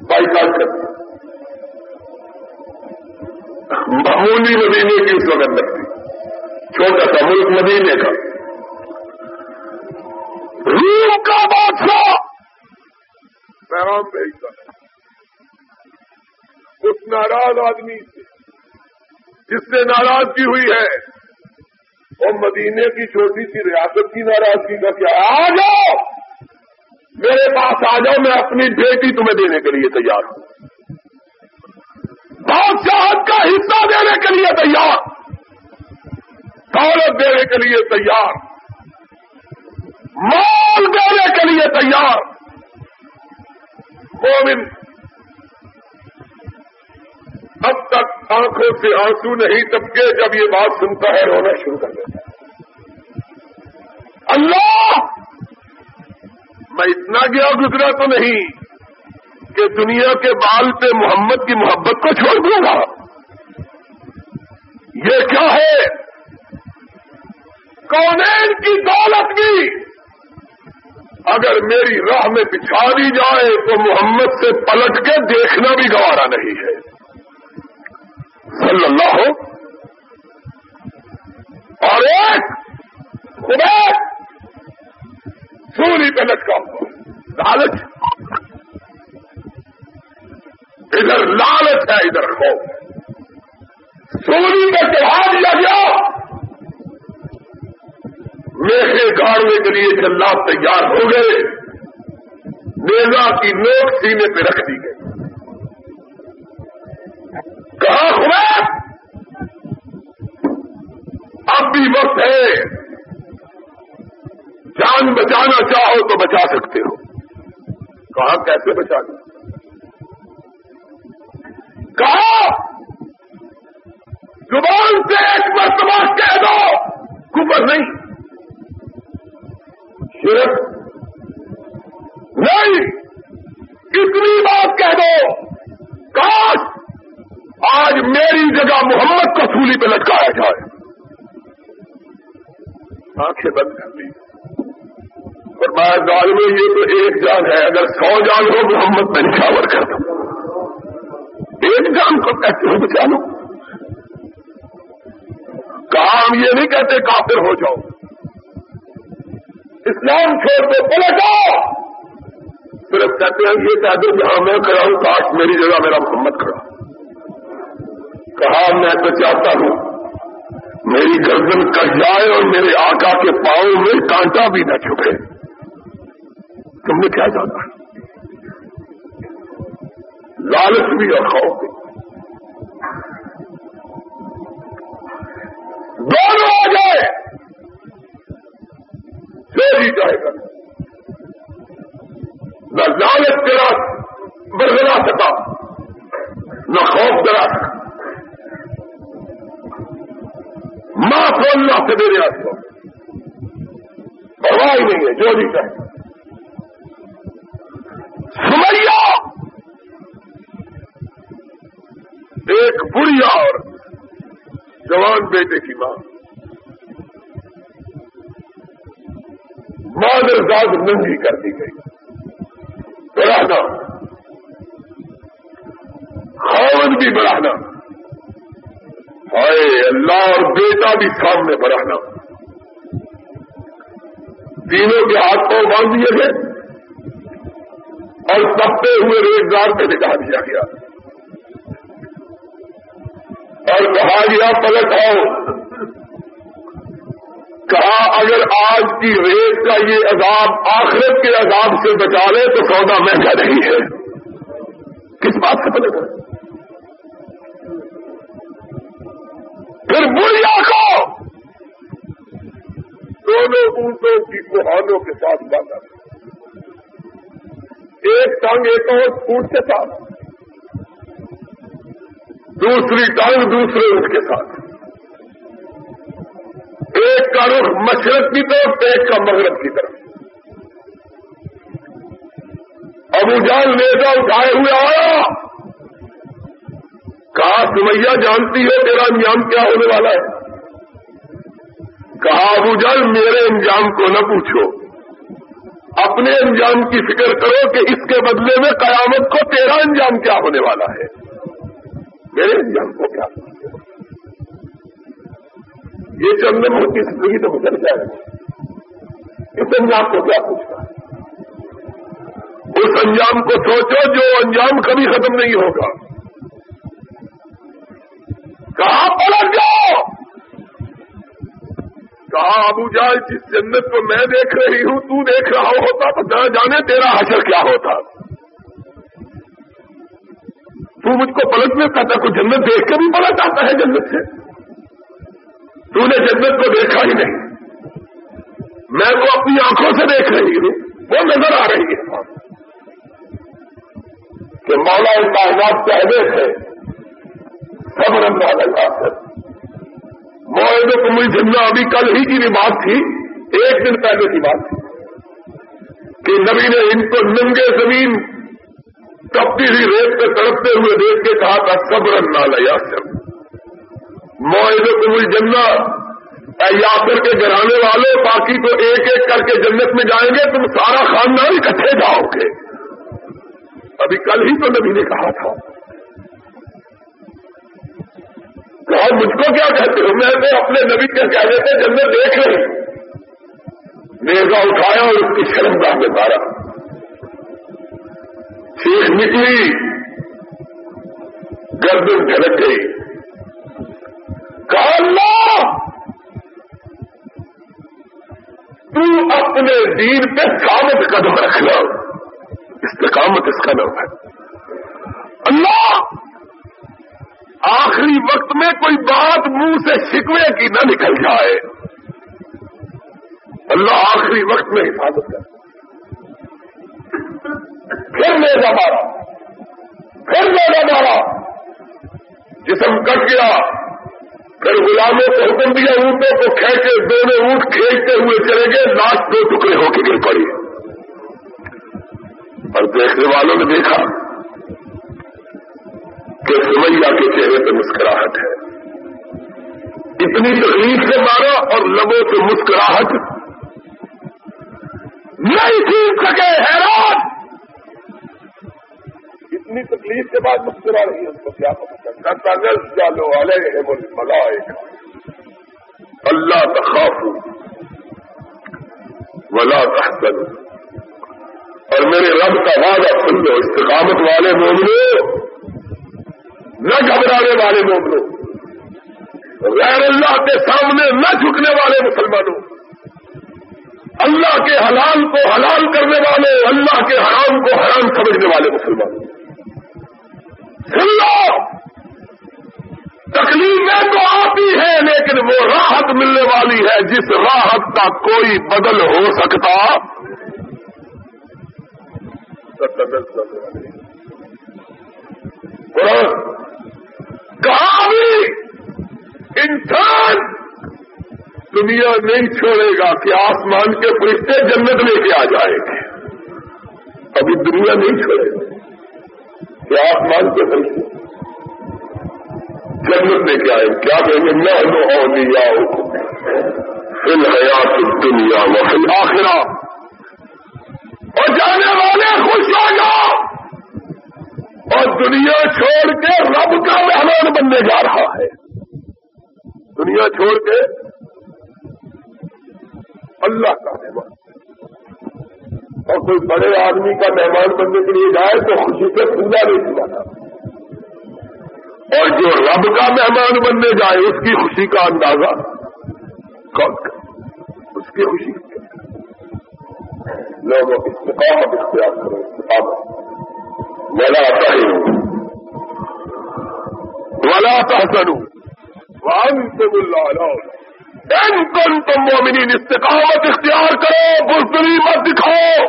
B: بائی کاٹ کر معمولی مدینے کی اس وقت لگتی چھوٹا سا ملک مدینے کا۔ روم کا بادشاہ۔ پیغام بھیجتا ہے اس ناراض آدمی سے، جس سے ناراضگی ہوئی ہے اور مدینے کی چھوٹی سی ریاست کی ناراضگی کا کیا، آ جاؤ! میرے پاس آ جاؤ، میں اپنی بیٹی تمہیں دینے کے لیے تیار ہوں۔ بادشاہ کا حصہ دینے کے لیے تیار۔ دولت دینے کے لیے تیار۔ مال دینے کے لیے تیار۔ مومن اب تک آنکھوں سے آنسو نہیں تبکے جب یہ بات سنتا ہے، رونا شروع کر دیتا ہے۔ اللہ! میں اتنا گیا گزرا تو نہیں کہ دنیا کے بال پہ محمد کی محبت کو چھوڑ دوں گا یہ کیا ہے؟ کونین کی دولت بھی۔ اگر میری راہ میں بچھا دی جائے تو محمد سے پلٹ کے دیکھنا بھی گوارا نہیں ہے۔ صلی اللہ ہو۔ اور ایک خدا سوری پہ لٹکا لالچ۔ ادھر لالچ ہے، ادھر خوف سوری پہ چڑھا دیا گیا۔ میرے گاڑنے کے لیے جلات تیار ہو گئے۔ نیزا کی نوٹ سینے پہ رکھ دی گئی۔ کہا خدا اب بھی وقت ہے۔ جان بچانا چاہو تو بچا سکتے ہو۔ کہا کیسے بچا دیں کہا زبان سے ایک مرتبہ کہہ دو، کفر نہیں۔ صرف نہیں، اتنی بات کہہ دو۔ آج میری جگہ محمد کو سولی پہ لٹکایا جائے۔ آنکھیں بند کر لی اور میں میں یہ تو ایک جان ہے، اگر سو جان ہو، محمد میں نشاور کر دوں۔ ایک جان کو کہتے ہو بچا لو کہا ہم یہ نہیں کہتے، کافر ہو جاؤ۔ اسلام چھوڑ دو بولے جاؤ۔ صرف کہتے ہیں، یہ کہتے جہاں میں کھڑا ہوں، کاش میری جگہ میرا محمد کھڑا کہا، میں تو چاہتا ہوں میری گردن کٹ جائے اور میرے آقا کے پاؤں میں کانٹا بھی نہ چھپے تم نے کیا جانا؟ لالچ بھی اور خوف بھی۔ دونوں آ جائے۔ ہی جائے گا نہ لالچ تیرا برگلا سکا، نہ خوف کرا سکا۔ ماں کھولنا سے میرے آپ کو پرواہ نہیں ہے، جو بھی چاہے سمیا ایک بری اور جوان بیٹے کی ماں۔ مادر داد ننگی کر دی گئی۔ بڑھانا۔ خاون بھی بڑھانا۔ ہائے اللہ اور بیٹا بھی سامنے بڑھانا تینوں کے ہاتھ پاؤں باندھ دیے گئے اور تبتے ہوئے روزگار پہ دکھا دیا گیا۔ اور کہا گیا پلٹ آؤ۔ کہا، اگر آج کی ریت کا یہ عذاب آخرت کے عذاب سے بچا لے تو سودا مہنگا نہیں ہے۔ کس بات سے پلٹ ہے؟ پھر بڑھیا کو دونوں اونٹوں کی کوہانوں کے ساتھ باندھا ایک ٹانگ ایک اور اونٹ کے ساتھ۔ دوسری ٹانگ دوسرے اونٹ کے ساتھ۔ ایک کا رخ مشرق کی طرف، ایک کا مغرب کی طرف۔ ابو جان نیزا اٹھائے ہوئے آیا۔ کہا سمیا جانتی ہے تیرا انجام کیا ہونے والا ہے۔ کہا، ابو جان میرے انجام کو نہ پوچھو۔ اپنے انجام کی فکر کرو کہ اس کے بدلے میں قیامت کو تیرا انجام کیا ہونے والا ہے۔ میرے انجام کو کیا؟ یہ چند موتی زندگی تو گزر جائے اس انجام کو کیا پوچھنا اس انجام کو سوچو جو انجام کبھی ختم نہیں ہوگا۔ کہاں پلٹ جاؤ کہا ابو جال جس جنت کو میں دیکھ رہی ہوں، تو دیکھ رہا ہوتا تو نہ جانے تیرا حشر کیا ہوتا؟ تو مجھ کو پلٹ میں کہتا کوئی جنت دیکھ کے بھی پلٹ آتا ہے جنت سے۔ تو نے جنت کو دیکھا ہی نہیں۔ میں وہ اپنی آنکھوں سے دیکھ رہی ہوں، وہ نظر آ رہی ہے۔ کہ مولا ان کائنات پہلے تھے سب رنگ اللہ سے۔ معاہدے کو مجھے جمنا ابھی کل ہی کی بھی بات تھی۔ ایک دن پہلے کی بات تھی۔ کہ نبی نے ان کو ننگے زمین تپتی ہوئی ریت پہ تڑپتے ہوئے دیکھ کے کہا تھا صبر نہ لیا سب معاہدے کو مجھے جمنا یاسر کے گرانے والے، باقی تو ایک ایک کر کے جنت میں جائیں گے، تم سارا خاندان اکٹھے جاؤ گے۔ ابھی کل ہی تو نبی نے کہا تھا۔ مجھ کو کیا کہتے ہو؟ میں نے اپنے نبی کے کہنے سے جنت دیکھ رہی نیزا اٹھایا اور اس کی شرم گاہ میں مارا چیخ نکلی۔ گردن جھلک گئی۔ اللہ! تو اپنے دین پہ کامت قدم رکھ لو۔ استقامت اس کا نام ہے۔ اللہ! آخری وقت میں کوئی بات منہ سے شکوے کی نہ نکل جائے۔ اللہ آخری وقت میں حفاظت کر پھر میرا مارا پھر میرا مارا جسم کٹ گیا۔ پھر غلاموں کو حکم دیا، اونٹوں کو کھینچے دونوں اونٹ کھینچتے ہوئے چلے گئے۔ لاش دو ٹکڑے ہو کے گر پڑی اور دیکھنے والوں نے دیکھا کہ سمیا کے چہرے پہ مسکراہٹ ہے۔ اتنی تکلیف سے مارا اور لبوں سے مسکراہٹ۔ نہیں سیکھ سکے، حیران۔ اتنی تکلیف کے بعد مسکرا رہی ہے اس کو کیا پتا چالو والے ہے وہ ملا اللہ تخاف ولا تحسن اور میرے رب کا وعدہ سن لو، استقامت والے مومنوں۔ نہ گھبرانے والے مومنوں غیر اللہ کے سامنے نہ جھکنے والے مسلمانوں اللہ کے حلال کو حلال کرنے والے، اللہ کے حرام کو حرام سمجھنے والے مسلمانوں سن لو تکلیفیں تو آتی ہیں، لیکن وہ راحت ملنے والی ہے۔ جس راحت کا کوئی بدل ہو سکتا کہاں بھی انسان! دنیا نہیں چھوڑے گا کہ آسمان کے فرشتے جنت لے کے آ جائیں گے۔ ابھی دنیا نہیں چھوڑے گا کہ آسمان کے فرشتے جنت لے کے آئے کیا کہیں گے؟ نہ لو لیا فی الحیات دنیا وہ فی آخرا اور جانے والے خوش ہو جاؤ۔ اور دنیا چھوڑ کے رب کا مہمان بننے جا رہا ہے۔ دنیا چھوڑ کے اللہ کا مہمان۔ اور کوئی بڑے آدمی کا مہمان بننے کے لیے جائے تو خوشی سے پورا نہیں جاتا اور جو رب کا مہمان بننے جائے، اس کی خوشی کا اندازہ کون کر اس کی خوشی۔ لوگوں استقامت اختیار کرو۔ استقامت ولا تهنوا. ولا تحزنوا. وانتم الاعلون ان كنتم مؤمنين، استقامت اختیار کرو بزدلی مت دکھاؤ.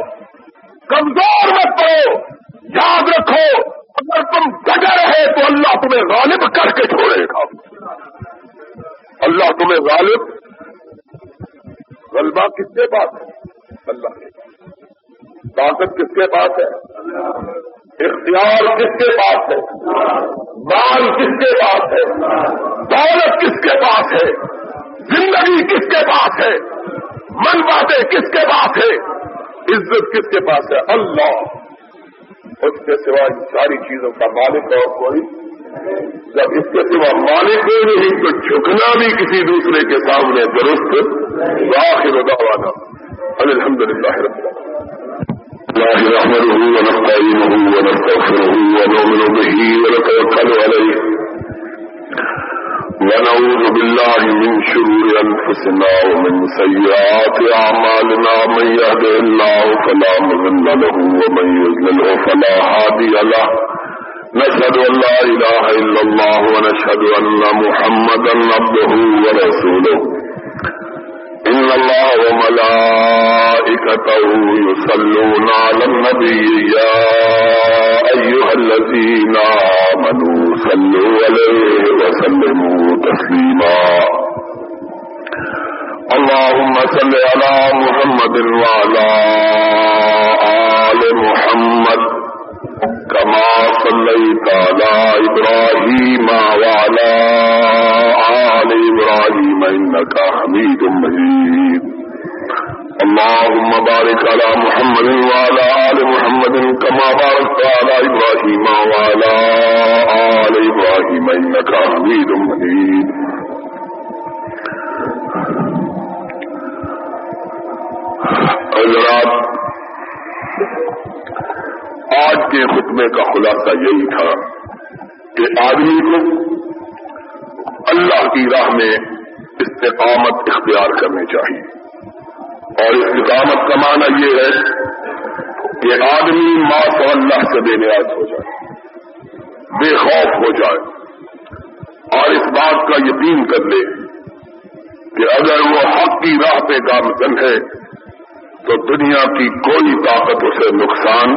B: کمزور مت پڑو. یاد رکھو، اگر تم ڈگے رہے تو اللہ تمہیں غالب کر کے چھوڑے گا. اللہ تمہیں غالب. غلبہ کس کے پاس ہے؟ اللہ کے. پاس طاقت کس کے پاس ہے؟ اختیار کس کے پاس ہے؟ مال کس کے پاس ہے؟ دولت کس کے پاس ہے؟ زندگی کس کے پاس ہے؟ من باتیں کس کے پاس ہے؟ عزت کس کے پاس ہے؟ اللہ۔ اس کے سوا ان ساری چیزوں کا مالک اور کوئی۔ جب اس کے سوا مالک ہو نہیں، تو جھکنا بھی کسی دوسرے کے سامنے درست۔ آخر دعوانا الحمد للہ رب الله نحمده ونستعينه ونستغفره ونؤمن به ونتوكل عليه. ونعوذ بالله من شرور أنفسنا ومن سيئات أعمالنا. من يهده الله فلا مذل له ومن يذلله فلا هادي له. نشهد أن لا إله إلا الله ونشهد أن محمدا عبده ورسوله. إن الله وملائكته يصلون على النبي يا أيها الذين آمنوا صلوا عليه وسلموا تسليما. اللهم صل على محمد وعلى آل محمد كما صليت على إبراهيم وعلى آل إبراهيم إنك حميد مجيد. اللهم بارك على محمد وعلى آل محمد كما باركت على إبراهيم وعلى آل إبراهيم إنك حميد مجيد. حضرات، آج کے خطبے کا خلاصہ یہی تھا کہ آدمی کو اللہ کی راہ میں استقامت اختیار کرنی چاہیے۔ اور استقامت کا معنی یہ ہے کہ آدمی ماں تو اللہ سے بے نیاز ہو جائے، بے خوف ہو جائے۔ اور اس بات کا یقین کر لے کہ اگر وہ حق کی راہ پہ گامزن ہے تو دنیا کی کوئی طاقت اسے نقصان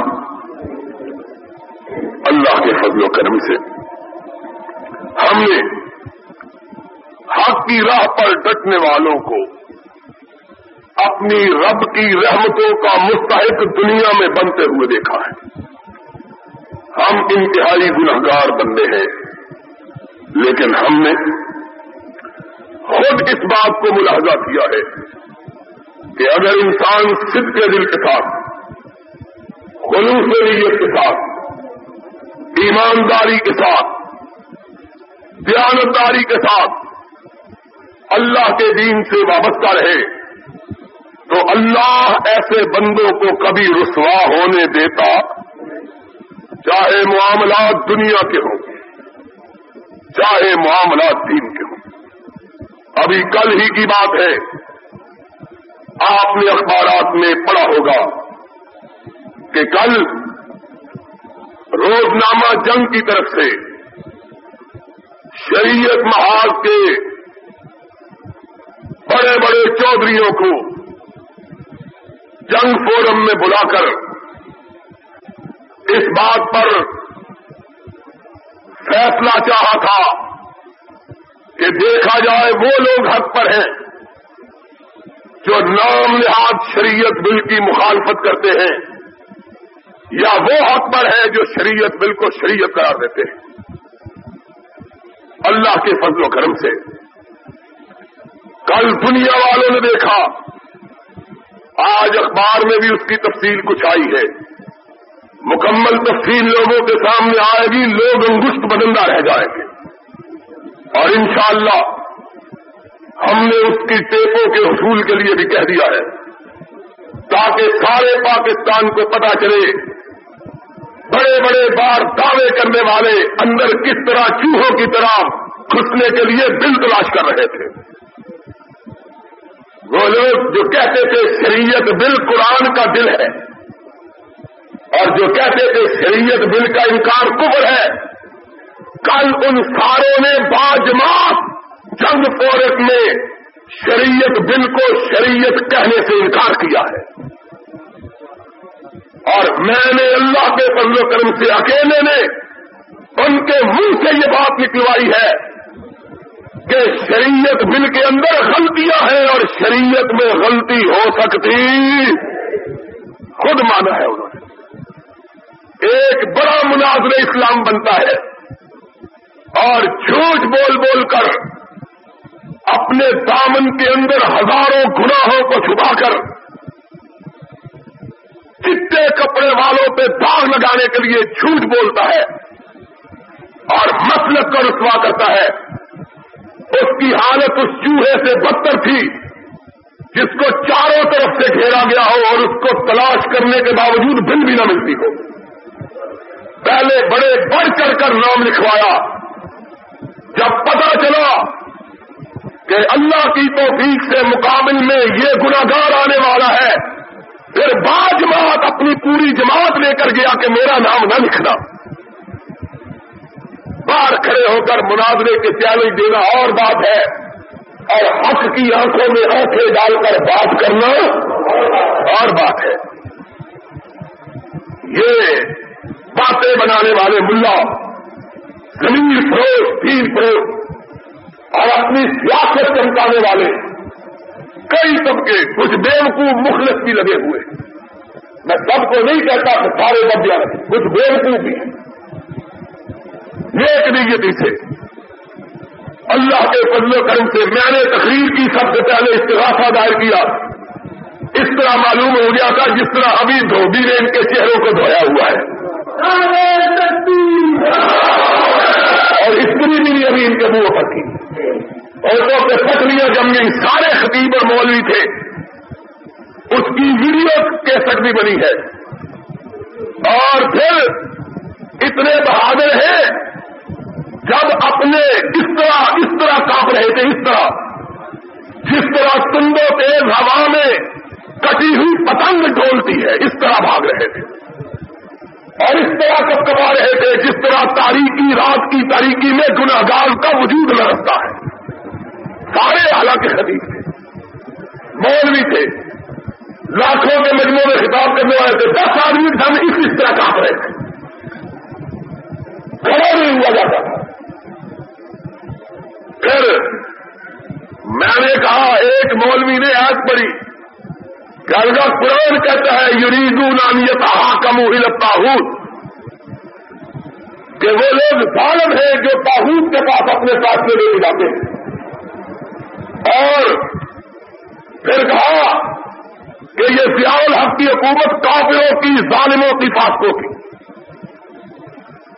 B: اللہ کے فضل و کرم سے۔ ہم نے حق کی راہ پر ڈٹنے والوں کو، اپنی رب کی رحمتوں کا مستحق دنیا میں بنتے ہوئے دیکھا ہے۔ ہم انتہائی گنہگار بندے ہیں، لیکن ہم نے خود اس بات کو ملاحظہ کیا ہے کہ اگر انسان صد کے دل کے ساتھ، خلوص نیت کے ساتھ، ایمانداری کے ساتھ، دیانتداری کے ساتھ اللہ کے دین سے وابستہ رہے، تو اللہ ایسے بندوں کو کبھی رسوا ہونے دیتا چاہے معاملات دنیا کے ہوں، چاہے معاملات دین کے ہوں۔ ابھی کل ہی کی بات ہے، آپ نے اخبارات میں پڑھا ہوگا کہ کل روزنامہ جنگ کی طرف سے شریعت محاذ کے بڑے بڑے چودھریوں کو جنگ فورم میں بلا کر اس بات پر فیصلہ چاہا تھا کہ دیکھا جائے وہ لوگ حق پر ہیں جو نام نہاد شریعت بل کی مخالفت کرتے ہیں یا وہ حق پر ہے جو شریعت بل کو شریعت قرار دیتے ہیں اللہ کے فضل و کرم سے کل دنیا والوں نے دیکھا۔ آج اخبار میں بھی اس کی تفصیل کچھ آئی ہے۔ مکمل تفصیل لوگوں کے سامنے آئے گی، لوگ انگشت بدندہ رہ جائیں گے۔ اور انشاءاللہ ہم نے اس کی ٹیپوں کے حصول کے لیے بھی کہہ دیا ہے۔ تاکہ سارے پاکستان کو پتا چلے بڑے بڑے بار دعوے کرنے والے اندر کس طرح چوہوں کی طرح گھسنے کے لیے دل تلاش کر رہے تھے۔ وہ لوگ جو کہتے تھے شریعت بل قرآن کا دل ہے اور جو کہتے تھے شریعت بل کا انکار کبر ہے، کل ان ساروں نے باجماعت جنگ فورت میں شریعت بل کو شریعت کہنے سے انکار کیا ہے۔ اور میں نے اللہ کے فضل و کرم سے اکیلے نے ان کے منہ سے یہ بات نکلوائی ہے کہ شریعت بل کے اندر غلطیاں ہیں اور شریعت میں غلطی ہو سکتی۔ خود مانا ہے انہوں نے۔ ایک بڑا مناظر اسلام بنتا ہے اور جھوٹ بول بول کر اپنے دامن کے اندر ہزاروں گناہوں کو چھپا کر چٹے کپڑے والوں پہ داغ لگانے کے لیے جھوٹ بولتا ہے اور مسلک کو رسوا کرتا ہے۔ اس کی حالت اس چوہے سے بدتر تھی جس کو چاروں طرف سے گھیرا گیا ہو اور اس کو تلاش کرنے کے باوجود بل بھی نہ ملتی ہو۔ پہلے بڑے بڑھ چڑھ کر نام لکھوایا۔ جب پتا چلا کہ اللہ کی توفیق سے مقابل میں یہ گناگار آنے والا ہے، پھر بعض جماعت اپنی پوری جماعت لے کر گیا کہ میرا نام نہ لکھنا۔ باہر کھڑے ہو کر مناظرے کے چیلنج دینا اور بات ہے۔ اور حق کی آنکھوں میں آنکھیں ڈال کر بات کرنا اور بات ہے۔ یہ باتیں بنانے والے ملا زمین فروغ تین فروغ اور اپنی سیاست چمکانے والے کئی طبقے کچھ بیوقوف مخلص بھی لگے ہوئے۔ میں سب کو نہیں کہتا کہ سارے بدیا کچھ بیوقوف بھی ہیں۔ نیک نیتی سے اللہ کے فضل و کرم سے میں نے تقریر کی سب سے پہلے استغاثہ دائر کیا۔ اس طرح معلوم ہو گیا تھا جس طرح ابھی دھوبی نے ان کے چہروں کو دھویا ہوا ہے۔ اور استری بھی ابھی ان کے منہ پر تھی۔ عورتوں کے پتلیاں جمنی سارے خطیب اور مولوی تھے۔ اس کی ویڈیو کے بھی بنی ہے۔ اور پھر اتنے بہادر ہیں جب اپنے اس طرح اس طرح کاپ رہے تھے، اس طرح۔ جس طرح تندو تیز ہوا میں کٹی ہوئی پتنگ ڈولتی ہے، اس طرح بھاگ رہے تھے۔ اور اس طرح کب کما رہے تھے، جس طرح تاریخی رات کی تاریخی میں گناگار کا وجود لڑکتا ہے۔ سارے حالانکہ خدیب تھے۔ مولوی تھے۔ لاکھوں کے مجموعے میں خطاب کرنے والے تھے۔ دس آدمی ہم اس اس طرح کاپ رہے تھے۔ کھڑا نہیں ہوا جاتا تھا۔ پھر میں نے کہا، ایک مولوی نے آج پڑی۔ گھر کا قرآن کہتا ہے یوریدو نامیت کم تاحود کہ وہ لوگ ظالم ہیں جو تاحود کے پاس اپنے ساتھ میں لے جاتے ہیں۔ اور پھر کہا کہ یہ ضیاء الحق کی حکومت کافروں کی، ظالموں کی فاسکوں کی۔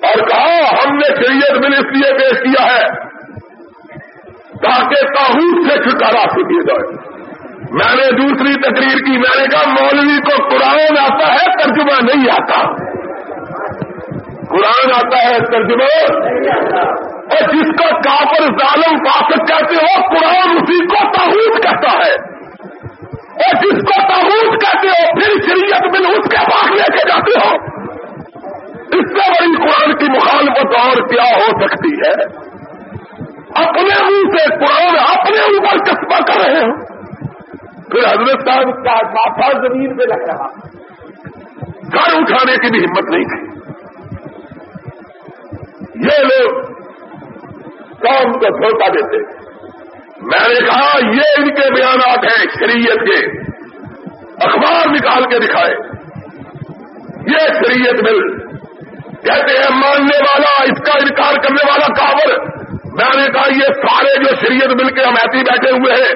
B: اور کہا، ہم نے شریعت بل اس لیے پیش کیا ہے تاکہ تاحود سے چھٹکارا سے جائے۔ میں نے دوسری تقریر کی، میں نے کہا مولوی کو قرآن آتا ہے، ترجمہ نہیں آتا۔ قرآن آتا ہے، ترجمہ اور جس کو کافر ظالم فاسق کہتے ہو، قرآن اسی کو تاحود کہتا ہے۔ اور جس کو تاحود کہتے ہو، پھر شریعت بل اس کے پاس لے کے جاتے ہو۔ اس سے بڑی قرآن کی مخالفت اور کیا ہو سکتی ہے؟ اپنے منہ سے قرآن اپنے اوپر کسبہ کر رہے ہو۔ پھر حضرت صاحب کا ماتھا زمین پہ لگ رہا۔ گھر اٹھانے کی بھی ہمت نہیں تھی۔ یہ لوگ قوم کو دھوکہ دیتے۔ میں نے کہا، یہ ان کے بیانات ہیں شریعت کے۔ اخبار نکال کے دکھائے۔ یہ شریعت مل۔ کہتے ہیں، ماننے والا، اس کا انکار کرنے والا کابر میں نے کہا یہ سارے جو شریعت مل کے امیتی بیٹھے ہوئے ہیں،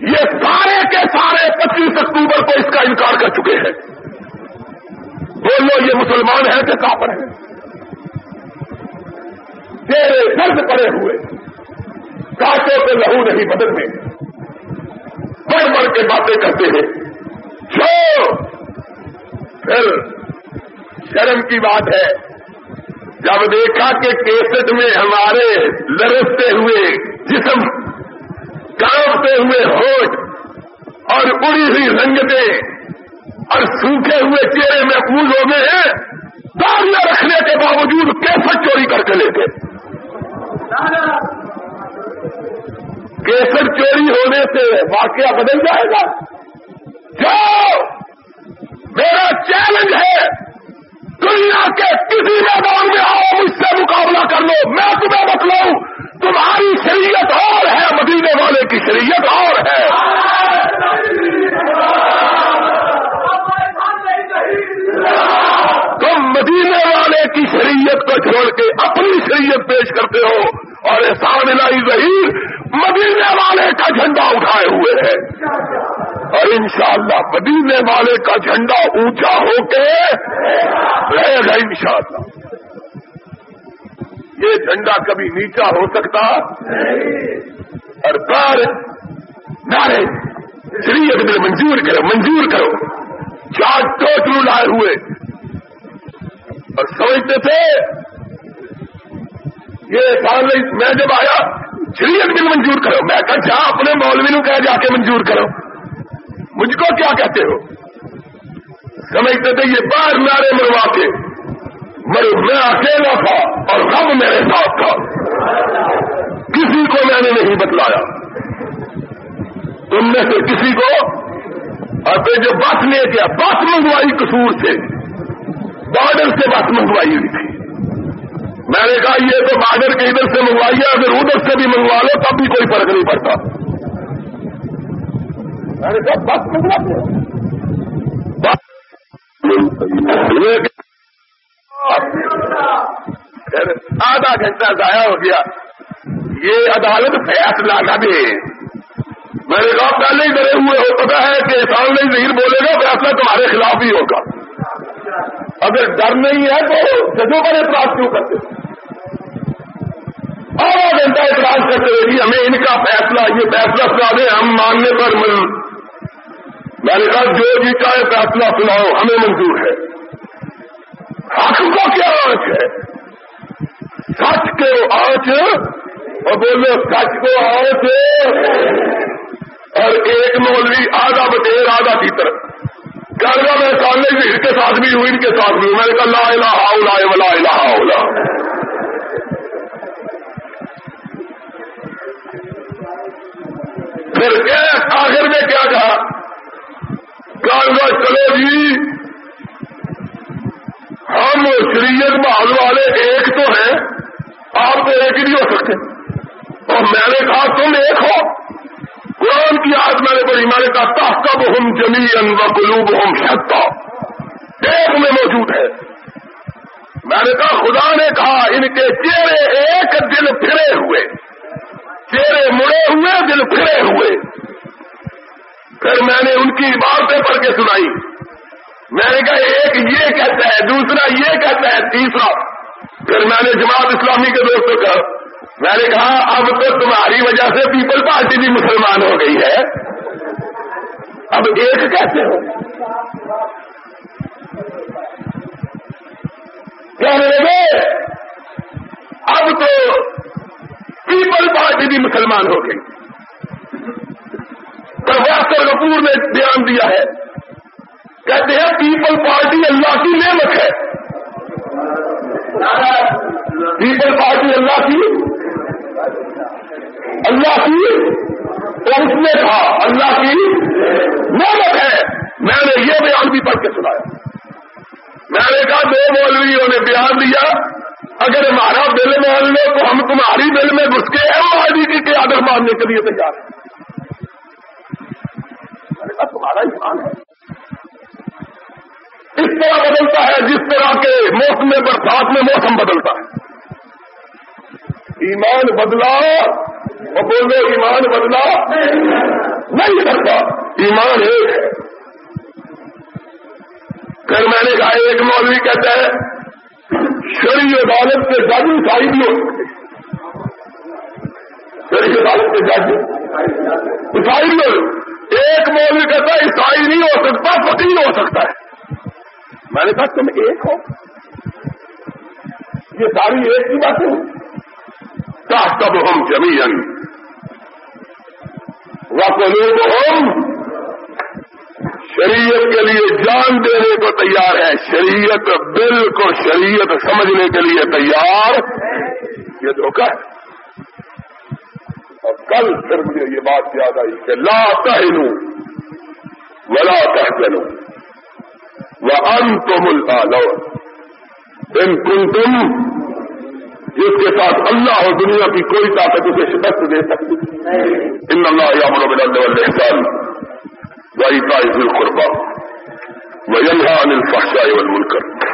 B: یہ سارے کے سارے پچیس اکتوبر کو اس کا انکار کر چکے ہیں۔ بولو، یہ مسلمان ہیں کہ کافر ہیں؟ تیرے درد پڑے ہوئے۔ کاٹوں سے لہو نہیں بدل میں بڑھ بڑھ کے باتیں کرتے ہیں۔ جو پھر شرم کی بات ہے۔ جب دیکھا کہ کیسٹ میں ہمارے لرستے ہوئے جسم، کانپتے ہوئے ہوٹ اور اڑی ہوئی رنگتیں اور سوکھے ہوئے چہرے میں پوز ہو گئے ہیں داریاں رکھنے کے باوجود کیسٹ چوری کر کے لیتے۔ کیسٹ چوری ہونے سے واقعہ بدل جائے گا۔ جو میرا چیلنج ہے۔ دنیا کے کسی میدان میں آؤ، مجھ سے مقابلہ کر لو۔ میں تمہیں بتلاؤں، تمہاری شریعت اور ہے، مدینے والے کی شریعت اور ہے۔ تم مدینے والے کی شریعت کو چھوڑ کے اپنی شریعت پیش کرتے ہو اور احسان لائی ظہیر مدینے والے کا جھنڈا اٹھائے ہوئے ہیں۔ اور انشاءاللہ مدینے والے کا جھنڈا اونچا ہو کے رہے گا انشاءاللہ۔ یہ جھنڈا کبھی نیچا ہو سکتا؟ اور کار نارے شریعت میں منظور کرو منظور کرو۔ چار ٹوٹلو لائے ہوئے۔ اور سمجھتے تھے؟ یہ سال میں جب آیا شریعت بھی منظور کرو۔ میں کہا، جا اپنے مولوی نو کہہ جا کے منظور کرو۔ مجھ کو کیا کہتے ہو؟ سمجھتے تھے یہ بار نعرے مروا کے میں میں اکیلا تھا اور سب میرے ساتھ تھا۔ کسی کو میں نے نہیں بتلایا۔ تم میں سے کسی کو اور پھر جو بس لے کے بس منگوائی قصور سے۔ بارڈر سے بس منگوائی ہوئی تھی۔ میں نے کہا، یہ تو بارڈر کے ادھر سے منگوائی ہے، اگر ادھر سے بھی منگوا لو، تب بھی کوئی فرق نہیں پڑتا۔ میں نے کہا، بس آدھا گھنٹہ ضائع ہو گیا۔ یہ عدالت فیصلہ نہ دے میں نے کہا پہلے ہی ڈرے ہوئے ہو پتا ہے کہ سامنے ظہیر بولے گا فیصلہ تمہارے خلاف ہی ہوگا۔ اگر ڈر نہیں ہے تو ججوں پر اعتراض کیوں کرتے آدھا گھنٹہ اعتراض کرتے ہوئے جی ہمیں ان کا فیصلہ، یہ فیصلہ سنا دیں، ہم ماننے پر مل میں نے کہا، جو جی چاہے فیصلہ سناؤ، ہمیں منظور ہے۔ حق کو کیا آنچ ہے؟ سچ کو آنچ اور بولو سچ کو آنچ اور ایک مولوی آدھا بٹیر آدھا تیتر کر رہا میں سامنے بھی ان کے ساتھ بھی ہوں، ان کے ساتھ بھی ہوں۔ میں نے کہا، لا الہ الا ولا الہ الا پھر آخر میں کیا کہا؟ کہا چلو جی۔ ہم شریعت محل والے ایک تو ہیں، آپ تو ایک ہی نہیں ہو سکتے۔ اور میں نے کہا، تم ایک ہو۔ قرآن کی آج میں نے پڑھی میں نے کہا تحقب ہم جمی ان و قلوب ہم شکتا ایک میں موجود ہے۔ میں نے کہا، خدا نے کہا، ان کے چہرے ایک دل پھرے ہوئے۔ چہرے مڑے ہوئے، دل پھرے ہوئے۔ پھر میں نے ان کی عبارتیں پڑھ کے سنائی۔ میں نے کہا، ایک یہ کہتا ہے، دوسرا یہ کہتا ہے، تیسرا۔ پھر میں نے جماعت اسلامی کے دوستوں کا میں نے کہا، اب تو تمہاری وجہ سے پیپل پارٹی بھی مسلمان ہو گئی ہے۔ اب ایک کہتے ہو۔ کہنے لگے، اب تو پیپل پارٹی بھی مسلمان ہو گئی۔ پروفیسر کپور نے بیان دیا ہے۔ کہتے ہیں پیپل پارٹی اللہ کی نعمت ہے۔ پیپل پارٹی اللہ کی اللہ کی تو اس نے کہا اللہ کی نعمت ہے۔ میں نے یہ بیان بھی پڑھ کے سنایا۔ میں نے کہا، دو مولویوں نے بیان دیا۔ اگر ہمارا بل مان لو تو ہم تمہاری بل میں گھس کے ایم آر کی آدر ماننے کے لیے تیار ہیں۔ تمہارا ایمان ہے؟ اس طرح بدلتا ہے جس طرح کے موسم برسات میں موسم بدلتا ہے۔ ایمان بدلا اور بولے ایمان بدلا نہیں کرتا ایمان ایک ہے۔ پھر میں نے کہا ایک مولوی کہتا ہے شری عدالت کے جج عیسائی بھی ہو سکتے شری عدالت کے جج عیسائی بھی ہو ایک مولوی کہتا ہے، عیسائی نہیں ہو سکتا، فقیر ہو سکتا ہے۔ میں نے کہا، تم ایک ہو۔ یہ ساری ایک کی باتیں ہوں تب ہم جمی وقلوب ہم شریعت کے لیے جان دینے کو تیار ہے شریعت بل کو شریعت سمجھنے کے لیے تیار۔ یہ دھوکہ ہے۔ اور کل پھر مجھے یہ بات یاد آئی کہ لا تہنو ولا تحسنو وہ ان تم ان کن تم جس کے ساتھ اللہ اور دنیا کی کوئی طاقت اسے شکست دے سکتی۔ ان اللہ یا وائی کا قربا وہ انل فخشائی والمنکر۔